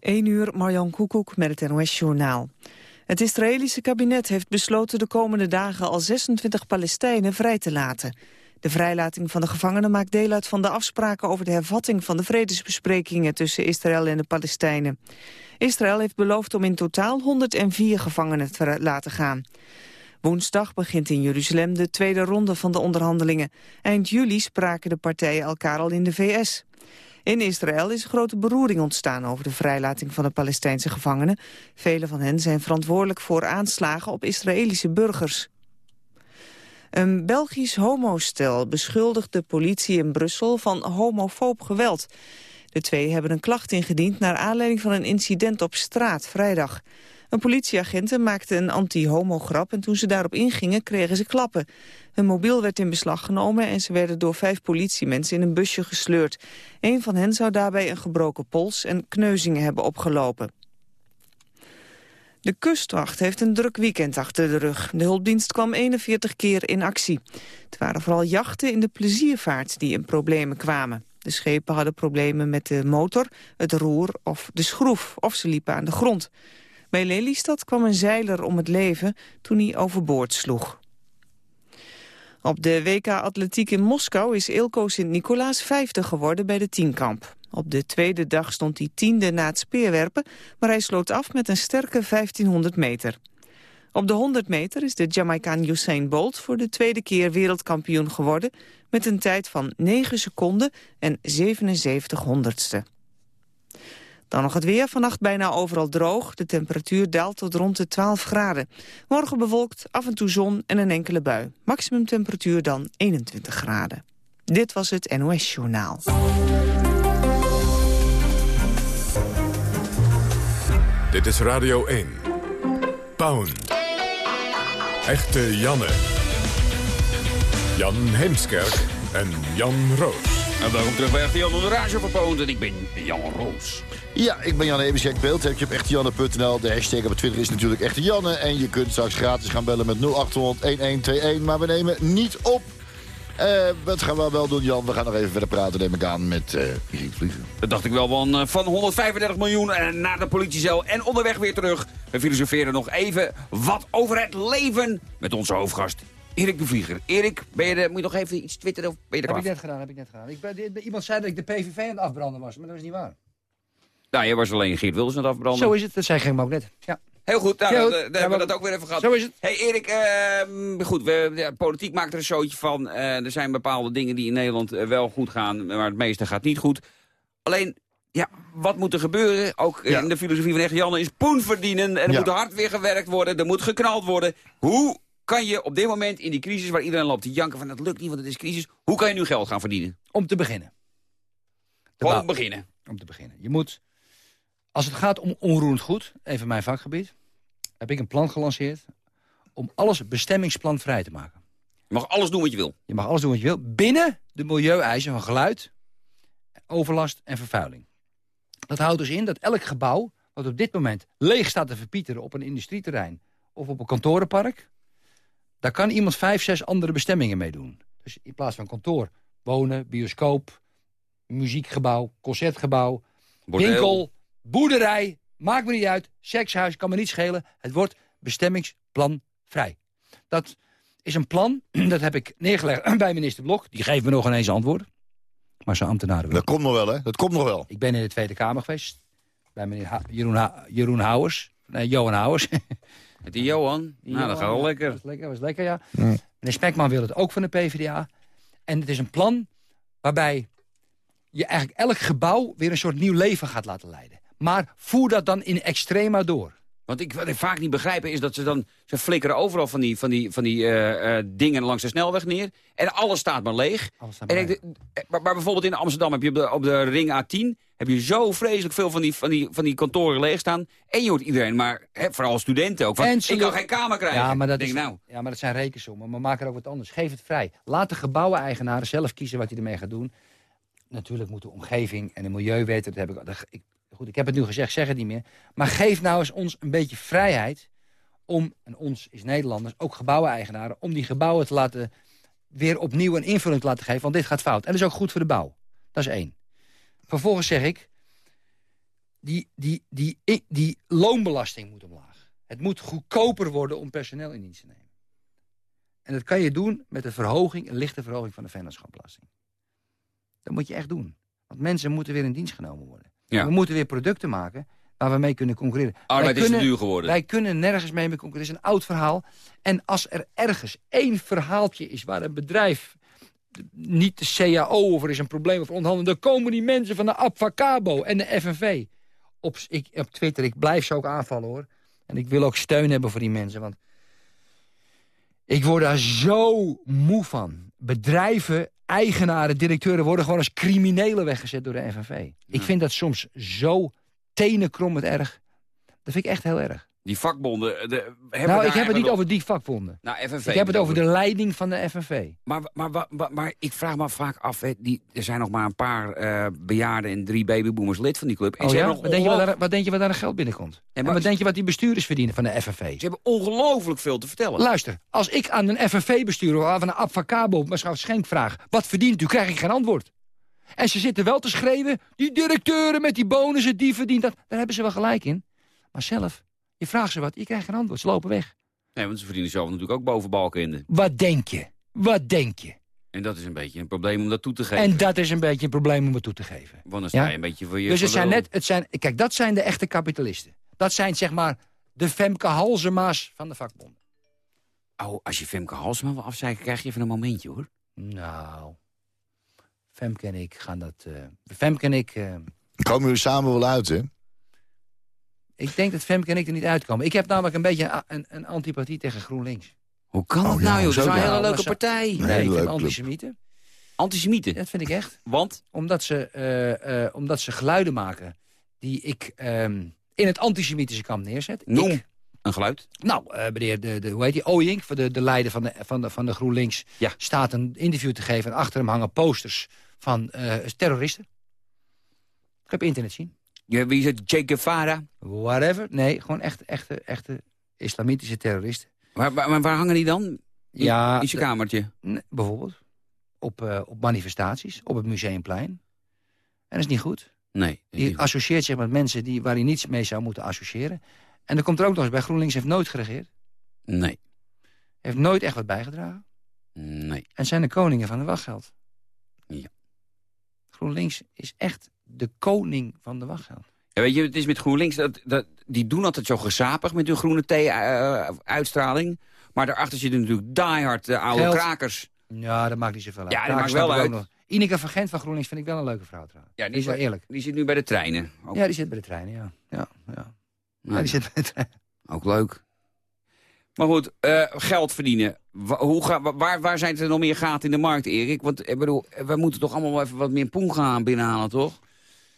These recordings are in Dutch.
1 uur, Marjan Koekoek met het NOS-journaal. Het Israëlische kabinet heeft besloten de komende dagen al 26 Palestijnen vrij te laten. De vrijlating van de gevangenen maakt deel uit van de afspraken over de hervatting van de vredesbesprekingen tussen Israël en de Palestijnen. Israël heeft beloofd om in totaal 104 gevangenen te laten gaan. Woensdag begint in Jeruzalem de tweede ronde van de onderhandelingen. Eind juli spraken de partijen elkaar al in de VS. In Israël is grote beroering ontstaan over de vrijlating van de Palestijnse gevangenen. Vele van hen zijn verantwoordelijk voor aanslagen op Israëlische burgers. Een Belgisch homostel beschuldigt de politie in Brussel van homofoob geweld. De twee hebben een klacht ingediend naar aanleiding van een incident op straat vrijdag. Een politieagent maakte een anti-homo-grap en toen ze daarop ingingen kregen ze klappen. Hun mobiel werd in beslag genomen en ze werden door vijf politiemensen in een busje gesleurd. Een van hen zou daarbij een gebroken pols en kneuzingen hebben opgelopen. De kustwacht heeft een druk weekend achter de rug. De hulpdienst kwam 41 keer in actie. Het waren vooral jachten in de pleziervaart die in problemen kwamen. De schepen hadden problemen met de motor, het roer of de schroef, of ze liepen aan de grond. Bij Lelystad kwam een zeiler om het leven toen hij overboord sloeg. Op de WK Atletiek in Moskou is Ilko Sint-Nicolaas vijfde geworden bij de tienkamp. Op de tweede dag stond hij tiende na het speerwerpen, maar hij sloot af met een sterke 1500 meter. Op de 100 meter is de Jamaicaan Usain Bolt voor de tweede keer wereldkampioen geworden... met een tijd van 9 seconden en 77 honderdste. Dan nog het weer. Vannacht bijna overal droog. De temperatuur daalt tot rond de 12 graden. Morgen bewolkt, af en toe zon en een enkele bui. Maximum temperatuur dan 21 graden. Dit was het NOS Journaal. Dit is Radio 1. Pound. Echte Janne. Jan Heemskerk en Jan Roos. En welkom terug bij Echte Jan de Rage van Pound. En ik ben Jan Roos. Ja, ik ben Jan Ebersek. Beeld heb je op echtejanne.nl. De hashtag op Twitter is natuurlijk Echte Janne. En je kunt straks gratis gaan bellen met 0800-1121. Maar we nemen niet op. Uh, wat gaan we wel doen, Jan? We gaan nog even verder praten, neem ik aan, met uh, Vliegen. Dat dacht ik wel, van, uh, van 135 miljoen naar de politiecel en onderweg weer terug. We filosoferen nog even wat over het leven met onze hoofdgast Erik de Vlieger. Erik, ben je de, moet je nog even iets twitteren? Of ben je er heb ik net gedaan, heb ik net gedaan. Ik ben, iemand zei dat ik de PVV aan het afbranden was, maar dat is niet waar. Nou, je was alleen Geert Wilders aan het afbranden. Zo is het, dat zei geen ook net. Ja. Heel goed, nou, dan, hebben we dat ook weer even gehad. Zo is het. hey Erik, uh, goed, we, de politiek maakt er een zootje van. Uh, er zijn bepaalde dingen die in Nederland uh, wel goed gaan, maar het meeste gaat niet goed. Alleen, ja, wat moet er gebeuren? Ook in de filosofie van Echt Janne is poen verdienen. En er moet hard weer gewerkt worden, er moet geknald worden. Hoe kan je op dit moment in die crisis waar iedereen loopt te janken van dat lukt niet, want het is crisis. Hoe kan je nu geld gaan verdienen? Om te beginnen. Gewoon beginnen. Om te beginnen. Je moet, als het gaat om onroerend goed, even mijn vakgebied, heb ik een plan gelanceerd om alles bestemmingsplanvrij te maken. Je mag alles doen wat je wil. Je mag alles doen wat je wil, binnen de milieueisen van geluid, overlast en vervuiling. Dat houdt dus in dat elk gebouw, wat op dit moment leeg staat te verpieteren op een industrieterrein of op een kantorenpark, daar kan iemand vijf, zes andere bestemmingen mee doen. Dus in plaats van kantoor, wonen, bioscoop, muziekgebouw, concertgebouw, winkel, boerderij, maakt me niet uit, sekshuis, kan me niet schelen. Het wordt bestemmingsplanvrij. Dat is een plan, dat heb ik neergelegd bij minister Blok. Die geeft me nog ineens antwoord. Maar zijn ambtenaren... Dat komt nog wel, hè? Dat komt nog wel. Ik ben in de Tweede Kamer geweest. Bij meneer Jeroen, ha Jeroen Houwers. Nee, Johan Houwers. Met die Johan? Die nou, dat gaat wel lekker. Dat was lekker, was lekker, ja. ja. Meneer Spekman wil het ook van de PvdA. En het is een plan waarbij je eigenlijk elk gebouw weer een soort nieuw leven gaat laten leiden. Maar voer dat dan in extrema door. Want ik, wat ik vaak niet begrijp is dat ze dan... ze flikkeren overal van die, van die, van die uh, uh, dingen langs de snelweg neer. En alles staat maar leeg. Staat maar, en. Ik, eh, maar, maar, bijvoorbeeld in Amsterdam heb je op de, op de ring A10... heb je zo vreselijk veel van die, van die, van die kantoren leeg staan. En je hoort iedereen, maar hè, vooral studenten ook... Van, ik kan geen kamer krijgen. Ja maar, dat Denk, is, nou. ja, maar dat zijn rekensommen. Maar maak er ook wat anders. Geef het vrij. Laat de gebouweneigenaren zelf kiezen wat hij ermee gaat doen. Natuurlijk moet de omgeving en de milieuwet... Dat heb ik, dat, ik Goed, ik heb het nu gezegd, zeg het niet meer. Maar geef nou eens ons een beetje vrijheid om, en ons is Nederlanders, ook gebouweneigenaren... om die gebouwen te laten, weer opnieuw een invulling te laten geven. Want dit gaat fout. En dat is ook goed voor de bouw. Dat is één. Vervolgens zeg ik, die, die, die, die, die loonbelasting moet omlaag. Het moet goedkoper worden om personeel in dienst te nemen. En dat kan je doen met een verhoging, een lichte verhoging van de vennootschapbelasting. Dat moet je echt doen. Want mensen moeten weer in dienst genomen worden. Ja. We moeten weer producten maken waar we mee kunnen concurreren. Arbeid Wij is te duur geworden. Wij kunnen nergens mee mee concurreren. Het is een oud verhaal. En als er ergens één verhaaltje is waar een bedrijf... niet de CAO of er is een probleem of onderhandelen... dan komen die mensen van de Abfacabo en de FNV. Op, ik, op Twitter, ik blijf ze ook aanvallen hoor. En ik wil ook steun hebben voor die mensen. Want ik word daar zo moe van. Bedrijven, eigenaren, directeuren... worden gewoon als criminelen weggezet door de FNV. Ik vind dat soms zo tenenkrommend erg. Dat vind ik echt heel erg. Die vakbonden... De, hebben Nou, ik heb het niet nog- over die vakbonden. Nou, FNV Ik heb het over de leiding van de FNV. Maar, maar, maar, maar, maar ik vraag me vaak af, hè, die, er zijn nog maar een paar eh, bejaarden en drie babyboomers lid van die club. En Oh ze, ja? hebben wat, nog denk je wat, daar, wat denk je wat daar aan geld binnenkomt? maar- en wat denk je wat die bestuurders verdienen van de FNV? ze hebben ongelooflijk veel te vertellen. Luister, als ik aan een FNV-bestuurder of aan een Abfacabo mevrouw Schenk vraag... wat verdient u, krijg ik geen antwoord. En ze zitten wel te schreeuwen... die directeuren met die bonussen, die verdient dat. Daar hebben ze wel gelijk in. Maar zelf, je vraagt ze wat, je krijgt geen antwoord. Ze lopen weg. Nee, want ze verdienen zelf natuurlijk ook boven balken Wat denk je? Wat denk je? En dat is een beetje een probleem om dat toe te geven. En dat is een beetje een probleem om het toe te geven. Want dan sta Ja? je een beetje voor je... Dus het zijn net, het zijn, kijk, dat zijn de echte kapitalisten. Dat zijn zeg maar de Femke Halsema's van de vakbond. Oh, als je Femke Halsema wil afzeiken, krijg je even een momentje, hoor. Nou, Femke en ik gaan dat... eh Femke en ik... eh, Komen jullie samen wel uit, hè? Ik denk dat Femke en ik er niet uitkomen. Ik heb namelijk een beetje een, een, antipathie tegen GroenLinks. Hoe kan Oh, dat nou, joh? Dat is een hele leuke partij. Nee. Nee, hele ik vind antisemieten. Antisemieten. Dat vind ik echt. Want? Omdat ze, eh, eh, omdat ze geluiden maken die ik ehm, in het antisemitische kamp neerzet. Noem Ik, een geluid. Nou, eh, meneer, de, de, hoe heet die, Ooyink, voor de, de leider van de, van, de, van de GroenLinks... Ja. staat een interview te geven en achter hem hangen posters van eh, terroristen. Ik heb internet zien. Ja, Wie is het? Che Guevara. Whatever. Nee, gewoon echt, echte, echte islamitische terroristen. Waar, waar, waar hangen die dan? In, Ja, in zijn kamertje. Nee, bijvoorbeeld. Op, eh, op manifestaties, op het Museumplein. En dat is niet goed. Nee. Die niet- associeert zich met mensen die, waar hij niets mee zou moeten associëren. En er komt er ook nog eens bij, GroenLinks heeft nooit geregeerd. Nee. Heeft nooit echt wat bijgedragen. Nee. En zijn de koningen van de wachtgeld. Ja. GroenLinks is echt de koning van de wachtgeld. Ja, weet je, het is met GroenLinks, dat, dat, die doen altijd zo gezapig met hun groene thee-uitstraling. maar daarachter zitten natuurlijk diehard uh, oude Geld. krakers. Ja, dat maakt niet zoveel uit. Ja, dat maakt wel uit. Ineke van Gent van GroenLinks vind ik wel een leuke vrouw trouwens. Ja, die is wel eerlijk. Die zit nu bij de treinen. Ook, Ja, die zit bij de treinen, ja. Ja, ja. ja die zit bij de treinen. ook leuk. Maar goed, eh, geld verdienen. Wa- hoe ga, wa- waar, waar zijn er nog meer gaten in de markt, Erik? Want ik bedoel, we moeten toch allemaal wel even wat meer poen gaan binnenhalen, toch?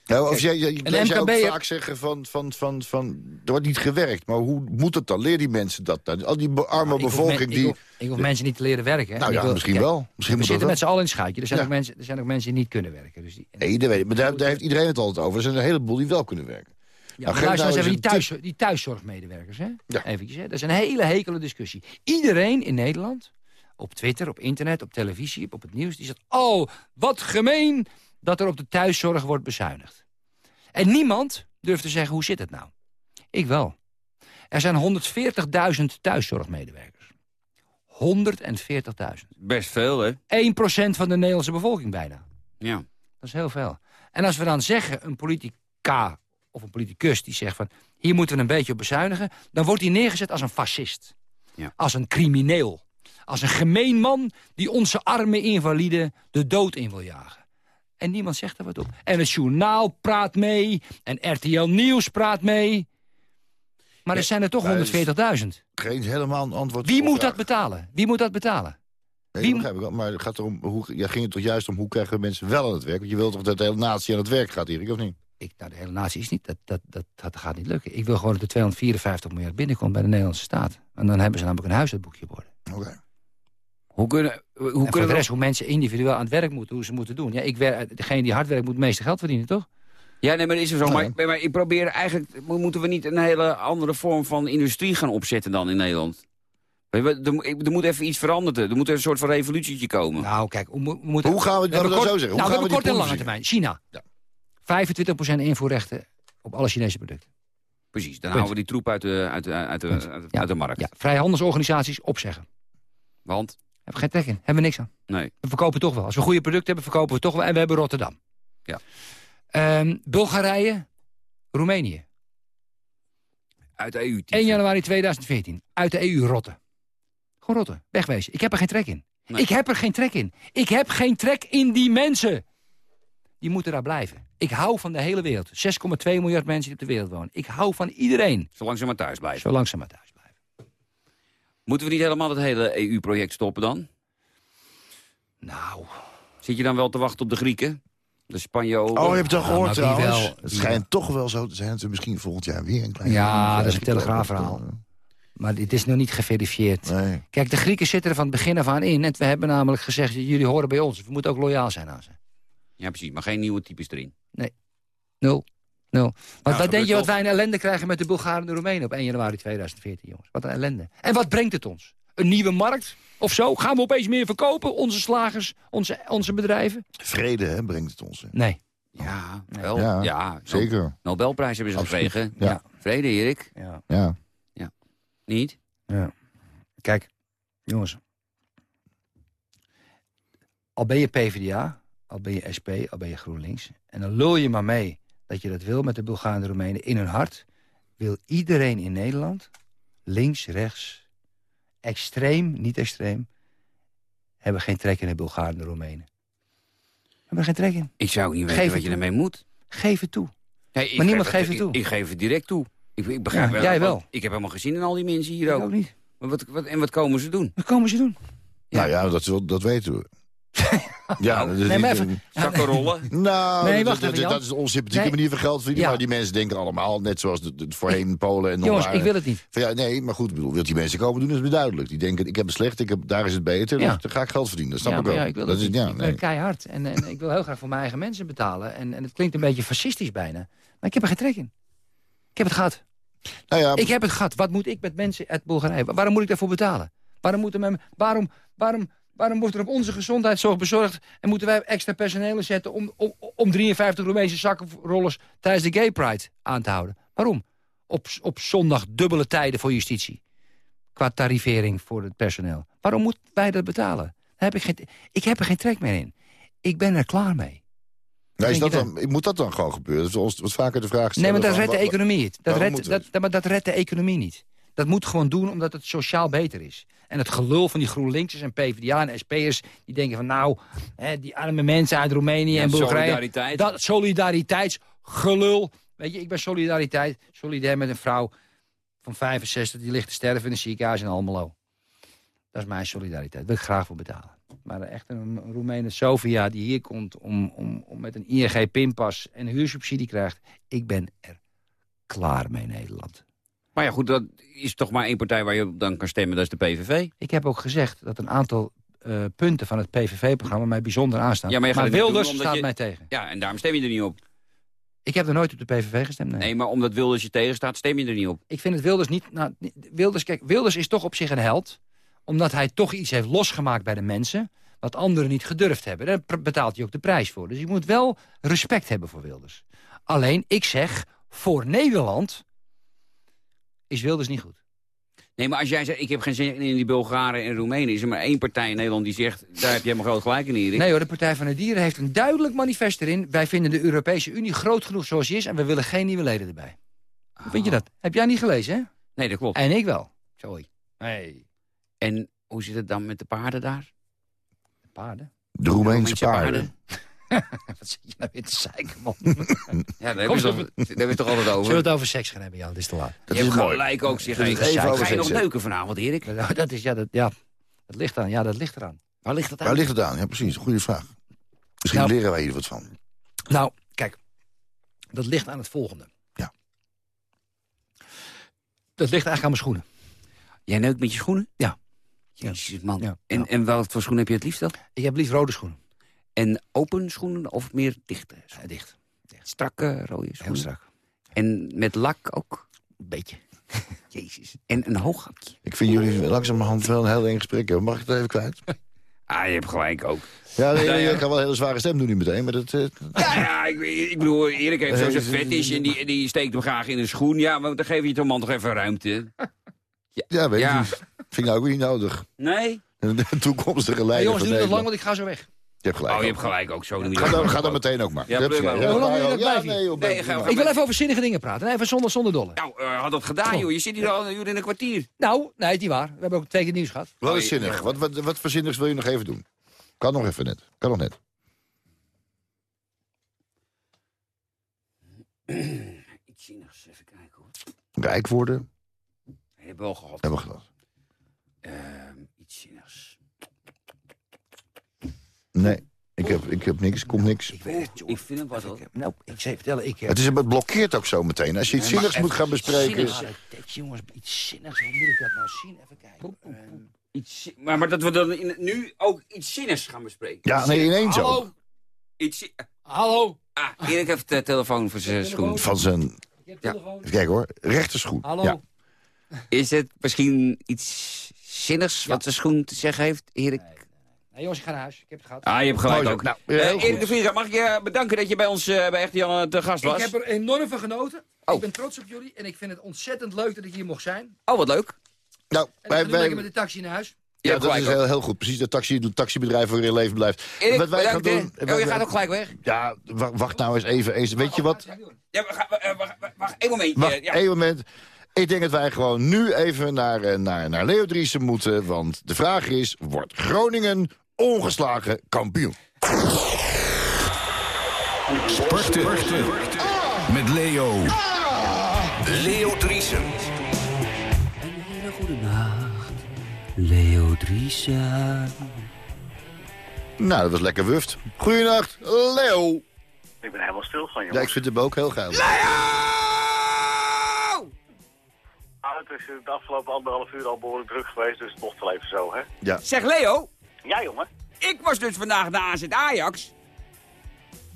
Ja, of jij, jij, een jij zou ook vaak zeggen van, van, van, van, er wordt niet gewerkt. Maar hoe moet het dan? Leer die mensen dat dan? Al die arme Nou, bevolking men- die... Ik hoef, ik hoef mensen niet te leren werken. hè. nou ja, wil- misschien kijk, wel. Misschien We zitten met z'n allen in het schuitje. Er zijn, Ja. ook mensen, er zijn ook mensen die niet kunnen werken. Dus die, Nee, dat weet ik. Maar daar, daar heeft iedereen het altijd over. Er zijn een heleboel die wel kunnen werken. Ja, Nou, maar luister nou eens even die, thuis, die thuiszorgmedewerkers. Hè? Ja. Eventjes, hè? Dat is een hele hekele discussie. Iedereen in Nederland, op Twitter, op internet, op televisie, op het nieuws... die zegt, oh, wat gemeen dat er op de thuiszorg wordt bezuinigd. En niemand durft te zeggen, hoe zit het nou? Ik wel. Er zijn 140.000 thuiszorgmedewerkers. 140.000. Best veel, hè? 1% van de Nederlandse bevolking bijna. Ja. Dat is heel veel. En als we dan zeggen, een politica of een politicus die zegt van... hier moeten we een beetje op bezuinigen... dan wordt hij neergezet als een fascist. Ja. Als een crimineel. Als een gemeen man die onze arme invalide de dood in wil jagen. En niemand zegt er wat op. En het journaal praat mee. En RTL Nieuws praat mee. Maar er zijn er toch maar dat is- 140.000. Geen helemaal een antwoord. Wie moet dat betalen? Wie moet dat betalen? Nee, wie dat begrijp ik wel. Maar het gaat erom, hoe, ja, ging het toch juist om hoe krijgen we mensen wel aan het werk? Want je wilt toch dat de hele natie aan het werk gaat, Erik, of niet? Ik, nou, de hele natie is niet, dat, dat, dat, dat gaat niet lukken. Ik wil gewoon dat er 254 miljard binnenkomt bij de Nederlandse staat. En dan hebben ze namelijk een huishoudboekje worden. Oké. Hoe kunnen, hoe en kunnen de we... rest, hoe mensen individueel aan het werk moeten, hoe ze moeten doen. Ja, ik werk, degene die hard werkt moet het meeste geld verdienen, toch? Ja, nee, maar dat is er zo. Ja. Maar, maar ik probeer eigenlijk... Moeten we niet een hele andere vorm van industrie gaan opzetten dan in Nederland? Er, moet- er moet even iets veranderen. Er moet een soort van revolutietje komen. Nou, kijk, we, mo- we moeten... Hoe gaan we kort- dat zo zeggen, hoe Nou, we gaan we hebben kort en lange termijn. China. 25% invoerrechten Op alle Chinese producten. Precies, dan Punt. houden we die troep uit de, uit de, uit de, Punt. uit de, Ja. uit de markt. Ja, vrijhandelsorganisaties opzeggen. Want, Hebben we geen trek in. Hebben we niks aan. nee, We verkopen toch wel. Als we goede producten hebben, verkopen we toch wel. En we hebben Rotterdam. Ja. Ehm, Bulgarije, Roemenië. uit de EU. 1 januari 2014. Uit de EU rotten. Gewoon rotten. Wegwezen. Ik heb er geen trek in. Nee. Ik heb er geen trek in. Ik heb geen trek in die mensen. Die moeten daar blijven. Ik hou van de hele wereld. 6,2 miljard mensen die op de wereld wonen. Ik hou van iedereen. Zolang ze maar thuis blijven. Zolang ze maar thuis. Moeten we niet helemaal het hele EU-project stoppen dan? Nou, Zit je dan wel te wachten op de Grieken? De Spanjolen? Oh, je hebt het al Ja, gehoord trouwens. wel, het schijnt toch wel zo te zijn dat we misschien volgend jaar weer een klein... Ja, dat is een telegraafverhaal. maar dit is nog niet geverifieerd. Nee. Kijk, de Grieken zitten er van het begin af aan in. En we hebben namelijk gezegd, jullie horen bij ons. We moeten ook loyaal zijn aan ze. Ja, precies, maar geen nieuwe types erin. Nul. Nul. Want wat gebeurt denk je wat wij een ellende krijgen met de Bulgaren en de Roemenen op 1 januari 2014, jongens? Wat een ellende. En wat brengt het ons? Een nieuwe markt? Of zo? Gaan we opeens meer verkopen? Onze slagers, onze, onze bedrijven? Vrede hè, brengt het ons. hè. Nee. Ja, wel. Ja, Ja, Zeker. Nobelprijs hebben ze Absoluut. gekregen. Ja. Vrede, Erik? Ja. Ja. Niet? ja. Kijk, jongens. Al ben je PvdA, al ben je SP, al ben je GroenLinks. En dan lul je maar mee dat je dat wil met de Bulgaren en de Roemenen. In hun hart wil iedereen in Nederland, links, rechts, extreem, niet extreem... hebben geen trek in de Bulgaren en de Roemenen. Hebben er geen trek in. Ik zou niet Geef weten het wat je toe. ermee moet. Geef het toe. Nee, ik Maar niemand geef geeft het toe. Ik, ik geef het direct toe. Ik, ik begrijp Ja, wel. jij wel. Ik heb helemaal gezien in al die mensen hier Ik ook. ook niet. Maar wat, wat, en wat komen ze doen? Wat komen ze doen? Nou ja, dat, dat weten we. ja, dat is Nee, maar niet- even- Zakken rollen? Nou, Nee, dat- wacht dat, even, Jan. dat is een onsympathieke Nee. manier van geld verdienen. Ja. Maar die mensen denken allemaal, net zoals de, de- voorheen Polen en Jongens, ik wil het niet. Van ja, nee, maar goed, ik bedoel, wilt die mensen komen doen, is me duidelijk. Die denken, ik heb het slecht, ik heb, daar is het beter, Ja. dus dan ga ik geld verdienen. Dat snap ja, ik wel. ja, ik wil dat het is, ja, ik nee. ben keihard. En, en ik wil heel graag voor mijn eigen mensen betalen. En, en het klinkt een beetje fascistisch bijna. Maar ik heb er geen trek in. Ik heb het gehad. Nou ja, Ik heb het gehad. Wat moet ik met mensen uit Bulgarije? Waarom moet ik daarvoor betalen? Waarom, moeten men, waarom, waarom, waarom wordt er op onze gezondheidszorg bezorgd... en moeten wij extra personeel zetten... om, om, om 53 Roemeense zakkenrollers tijdens de Gay Pride aan te houden? Waarom? Op, op zondag dubbele tijden voor justitie. Qua tarivering voor het personeel. Waarom moeten wij dat betalen? Daar heb ik, geen, ik heb er geen trek meer in. Ik ben er klaar mee. is dat dan, moet dat dan gewoon gebeuren? Ons wat vaker de vraag Nee, stellen maar dat redt de economie niet. Dat redt, dat, maar dat redt de economie niet. Dat moet gewoon doen omdat het sociaal beter is. En het gelul van die GroenLinksers en PvdA en SP'ers... die denken van nou, hè, die arme mensen uit Roemenië Ja, en Bulgarije... solidariteit. Dat solidariteitsgelul. Weet je, ik ben solidariteit, solidair met een vrouw van 65... die ligt te sterven in een ziekenhuis in Almelo. Dat is mijn solidariteit. Daar wil ik graag voor betalen. Maar echt een Roemene Sofia die hier komt om, om, om met een ING-pinpas en huursubsidie krijgt... ik ben er klaar mee, Nederland. Maar ja, goed, dat is toch maar één partij waar je op dan kan stemmen. Dat is de PVV. Ik heb ook gezegd dat een aantal eh, punten van het PVV-programma mij bijzonder aanstaan. Ja, maar je gaat Wilders doen staat je- mij tegen. Ja, en daarom stem je er niet op. Ik heb er nooit op de PVV gestemd, nee. Nee, maar omdat Wilders je tegenstaat, stem je er niet op. Ik vind het Wilders niet... Nou, Wilders, kijk, Wilders is toch op zich een held. Omdat hij toch iets heeft losgemaakt bij de mensen... wat anderen niet gedurfd hebben. Daar betaalt hij ook de prijs voor. Dus je moet wel respect hebben voor Wilders. Alleen, ik zeg, voor Nederland... is Wilders niet goed. Nee, maar als jij zegt, ik heb geen zin in die Bulgaren en Roemenen... is er maar één partij in Nederland die zegt, daar heb je helemaal groot gelijk in, Erik. Nee hoor, de Partij van de Dieren heeft een duidelijk manifest erin. Wij vinden de Europese Unie groot genoeg zoals die is... en we willen geen nieuwe leden erbij. Hoe vind je dat? Heb jij niet gelezen, hè? Nee, dat klopt. En ik wel. Sorry. Nee. En hoe zit het dan met de paarden daar? Paarden? De Roemeense Roemeense paarden. Wat zit je nou weer te zeiken, man? Ja, daar hebben we toch- het altijd over? Zullen we het over seks gaan hebben, Jan? Het is te laat. Dat je is mooi. gelijk ook, zeg. Het even Ga over je nog seks neuken vanavond, Erik? Dat is, ja, dat, ja, dat ligt aan. Ja, dat ligt eraan. Waar ligt dat aan? Waar ligt het aan? Ja, precies. Goede vraag. Misschien Nou. leren wij hier wat van. Nou, kijk. Dat ligt aan het volgende. Ja. Dat ligt eigenlijk aan mijn schoenen. Jij neukt met je schoenen? Ja. Jezus, man. Ja. En, Ja. en wat voor schoenen heb je het liefst dan? Ik heb liefst rode schoenen. En open schoenen of meer dichte? Ja, dicht. Strakke rode Heel schoenen? strak. En met lak ook? Een beetje. Jezus. En een hooghakje? Ik vind jullie langzamerhand wel een heel eng gesprek hebben. Mag ik het even kwijt? Ah, je hebt gelijk ook. Ja, nee, je kan wel een hele zware stem doen nu meteen, maar dat... eh, Ja, ja, ik, ik bedoel, Erik heeft zo zijn fetish en die, die steekt hem graag in een schoen. Ja, maar dan geef je toch man toch even ruimte. ja, weet Ja. niet. Vind ik nou ook niet nodig. Nee? De toekomstige Hey, leider jongens, van doe het lang, want ik ga zo weg. Je hebt gelijk. Oh, je ook. hebt gelijk ook. Zo je Ga dat. dan, ga dan meteen ook maar. Ja, prima. Hoe lang wil je dat ja, blijven? nee, joh, Nee, ben- ga- prima. Ik wil even over zinnige dingen praten. Even zonder, zonder dolle. Nou, eh, had dat gedaan, joh. Je zit hier al een uur in een kwartier. Nou, nee, is niet waar. We hebben ook twee keer nieuws gehad. Wat Oh, is je- zinnig? Wat, wat, wat voor zinnigs wil je nog even doen? Kan nog even net. Kan nog net. Iets zinnigs, even kijken hoor. Rijk worden, Heb wel gehad. hebben we gedaan. Ehm, iets zinnigs. Nee, ik heb, ik heb niks, komt niks. Ik weet het, Ik vind het wat hoor. Nou, ik je vertellen, ik... eh, Het, is, het blokkeert ook zo meteen. Als je iets zinnigs moet gaan Iets bespreken... zinnigs. Ja, dat- jongens, iets zinnigs. Hoe moet ik dat nou zien? Even kijken. Iets, maar, maar dat we dan in, nu ook iets zinnigs gaan bespreken. Ja, nee, ineens ook. Hallo? Iets, zi- Hallo? ah, Erik heeft de telefoon voor zijn schoen. Van zijn... Ik heb Ja. telefoon. Even kijken hoor. Rechterschoen. Hallo? Ja. Is het misschien iets zinnigs wat de schoen te zeggen heeft, Erik? Nee, jongens, ik ga naar huis. Ik heb het gehad. Ah, je hebt gelijk ook. Nou, Eh, Erik goed. de Vries, mag ik je bedanken dat je bij ons eh, bij Echte Jan te gast was? Ik heb er enorm van genoten. Oh. Ik ben trots op jullie en ik vind het ontzettend leuk dat ik hier mocht zijn. Oh, wat leuk. Nou, wij, wij, met de taxi naar huis. Ja, dat is heel, heel goed. Precies, dat taxi, het taxibedrijf voor je leven blijft. Erik, wat wij gaan doen... Oh, je gaat ook gelijk weg. Ja, wa- wacht nou eens even. eens. Weet je wat? Ja, we gaan, eh, wacht, wacht, wacht, één momentje. Wacht, ja. één moment. Ik denk dat wij gewoon nu even naar, eh, naar, naar Leo Driessen moeten. Want de vraag is, wordt Groningen ongeslagen kampioen? Sporten. Met Leo. Leo Driesen. Een hele goede nacht, Leo Driessen. Nou, dat was lekker wuft. Goedenacht, Leo. Ik ben helemaal stil van, Ja, jongen. ik vind hem ook heel geil. Leo! Ah, het is de afgelopen anderhalf uur al behoorlijk druk geweest, dus het mocht wel even zo, hè? Ja. Zeg Leo, Ja, jongen. ik was dus vandaag naar AZ Ajax.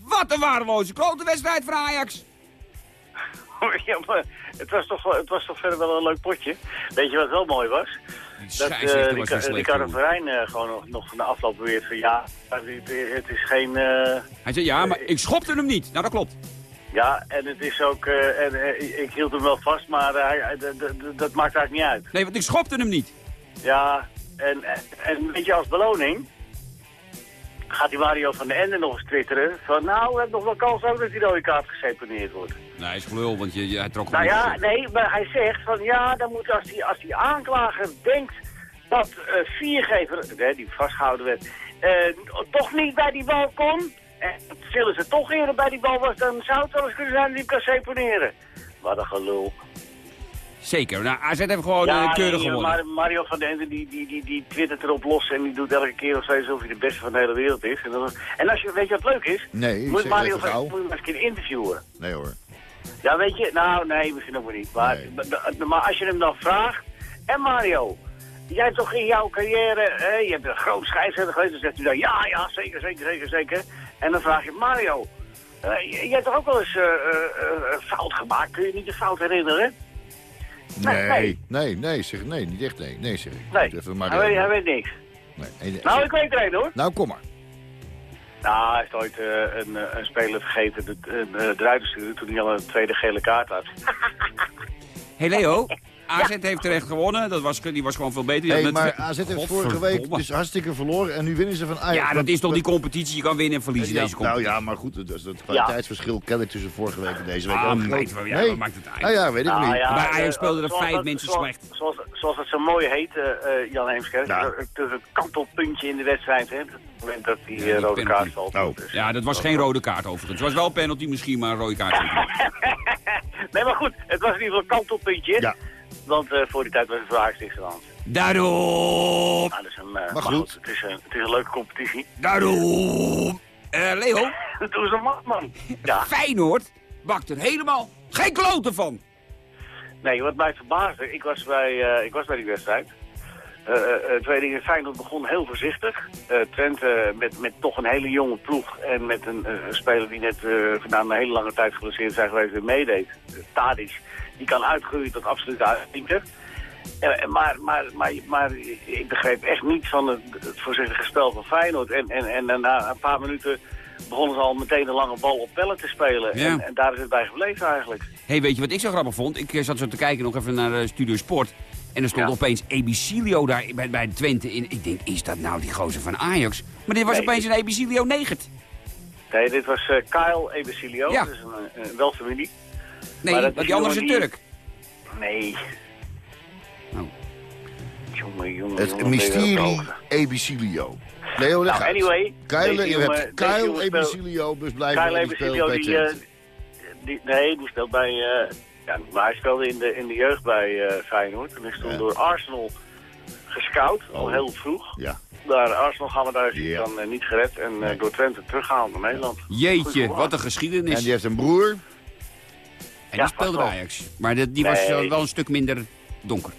Wat een waardeloze klote wedstrijd voor Ajax. ja, maar het was, toch, het was toch verder wel een leuk potje. Weet je wat wel mooi was? Dat eh was die, die eh gewoon nog, nog van de afloop beweert van ja, het, is geen... eh, Hij zei, ja, maar ik schopte hem niet. Nou, dat klopt. ja, en het is ook... eh, en, eh, ik hield hem wel vast, maar dat maakt eigenlijk niet uit. Nee, want ik schopte hem niet. Ja, en, en, weet je, als beloning gaat die Mario van den Ende nog eens twitteren van nou, we hebben nog wel kans ook dat die rode kaart geseponeerd wordt. Nee, hij is gelul, want je, je, hij trok Nou ja, nee, maar hij zegt van ja, dan moet als die, als die aanklager denkt dat eh viergever, hè, die vastgehouden werd, eh, toch niet bij die bal kon, en zullen ze toch eerder bij die bal was, dan zou het wel eens kunnen zijn dat hij kan seponeren. Wat een gelul. Zeker. Nou, AZ heeft gewoon ja, eh, keurig nee, gewonnen. maar Mario van den Ende die, die, die, die twittert erop los en die doet elke keer of steeds alsof hij de beste van de hele wereld is. En, dan, en als je, weet je wat leuk is? Nee, ik moet zeg Mario van moet je maar eens een keer interviewen. Nee hoor. Ja, weet je, nou nee, misschien ook maar niet. Maar, Nee. maar- als je hem dan vraagt, en Mario, jij hebt toch in jouw carrière, hè, je hebt een groot scheidsrechter geweest, dan zegt hij dan ja, ja, zeker, zeker, zeker, zeker. En dan vraag je Mario, eh, jij hebt toch ook wel eens eh, eh, eh, fout gemaakt, kun je je niet de fout herinneren? Nee, Nee, nee. zeg, nee, niet echt nee. Nee, zeg ik. Nee, Even maar, hij, weet, hij weet niks. nee, nee, Nou, ik weet er een hoor. nou, kom maar. Nou, hij heeft ooit eh, een, eh, een speler vergeten de, uh, eruit te sturen toen hij al een tweede gele kaart had. hey Leo, AZ heeft terecht gewonnen. Dat was, die was gewoon veel beter. Hey, met- maar AZ heeft vorige week dus hartstikke verloren en nu winnen ze van Ajax. Ja, dat is toch die competitie. Je kan winnen en verliezen Ja, deze nou competitie. ja, maar goed, dat, is het kwaliteitsverschil ken ik tussen vorige week en deze week. Ah, ook meid, groot. wel, ja, nee. wat maakt het uit? Nou ja, weet ik Nou, niet. ja, Bij Ajax eh, speelden er vijf dat- mensen zoals, slecht. Zoals, zoals het zo mooi heet, eh, eh, Jan Heemskerk. Ja. Het is een kantelpuntje in de wedstrijd. Hè, op het moment dat die Ja, die rode penalty. kaart valt. Oh. Dus- Ja, dat was geen rode kaart overigens. Het was wel een penalty misschien, maar een rode kaart. nee, maar goed, het was in ieder geval een kantelpuntje. Ja. Want eh, voor die tijd was het aan de hand. Daarom, Nou, dat is een, eh, Maar goed. het, is een, het is een leuke competitie. daarom. Eh, Leo, Dat doen ze man, man. Ja. Feyenoord bakt er helemaal geen kloten van. Nee, wat mij verbaasde, ik was bij, eh, ik was bij die wedstrijd. Eh, eh, eh, twee dingen, Feyenoord begon heel voorzichtig. Eh Twente met, met toch een hele jonge ploeg en met een, eh, een speler die net uh, na een hele lange tijd geblesseerd zijn geweest weer meedeed. Uh, Tadic, die kan uitgroeien tot absoluut uitvinker. Eh, maar, maar, maar, maar ik begreep echt niet van het, het voorzichtige spel van Feyenoord. En, en, en na een paar minuten begonnen ze al meteen een lange bal op pellen te spelen. Ja. En, en daar is het bij gebleven eigenlijk. hey, weet je wat ik zo grappig vond? Ik eh, zat zo te kijken nog even naar eh, Studio Sport. En er stond Ja. opeens Ebicilio daar bij, bij Twente in. Ik denk, is dat nou die gozer van Ajax? Maar dit was Nee. opeens een Ebicilio negert. Nee, dit was eh, Kyle Ebesilio. Ja. Dat is een, een wel familie. Nee, Maar dat want is die andere is een Turk. Nee. Oh. Jongen, jongen, Het jongen, mysterie. Ebicilio. Leo, leg Nou, anyway. Kyle, je hebt Kyle Ebicilio, dus blijven Kyle bij die, eh, Twente. die... Nee, die speelt bij... eh, ja, maar hij speelde in de, in de jeugd bij eh, Feyenoord. En is toen Ja. door Arsenal gescout, al Oh. heel vroeg. Ja. Daar Arsenal gaan we daar is Ja. dan niet gered. En eh, door Twente teruggehaald naar Nederland. Jeetje, wat een geschiedenis. En die heeft een broer. En die Ja, speelde bij. Ajax. Maar dat- die was Nee. eh, wel een stuk minder donker.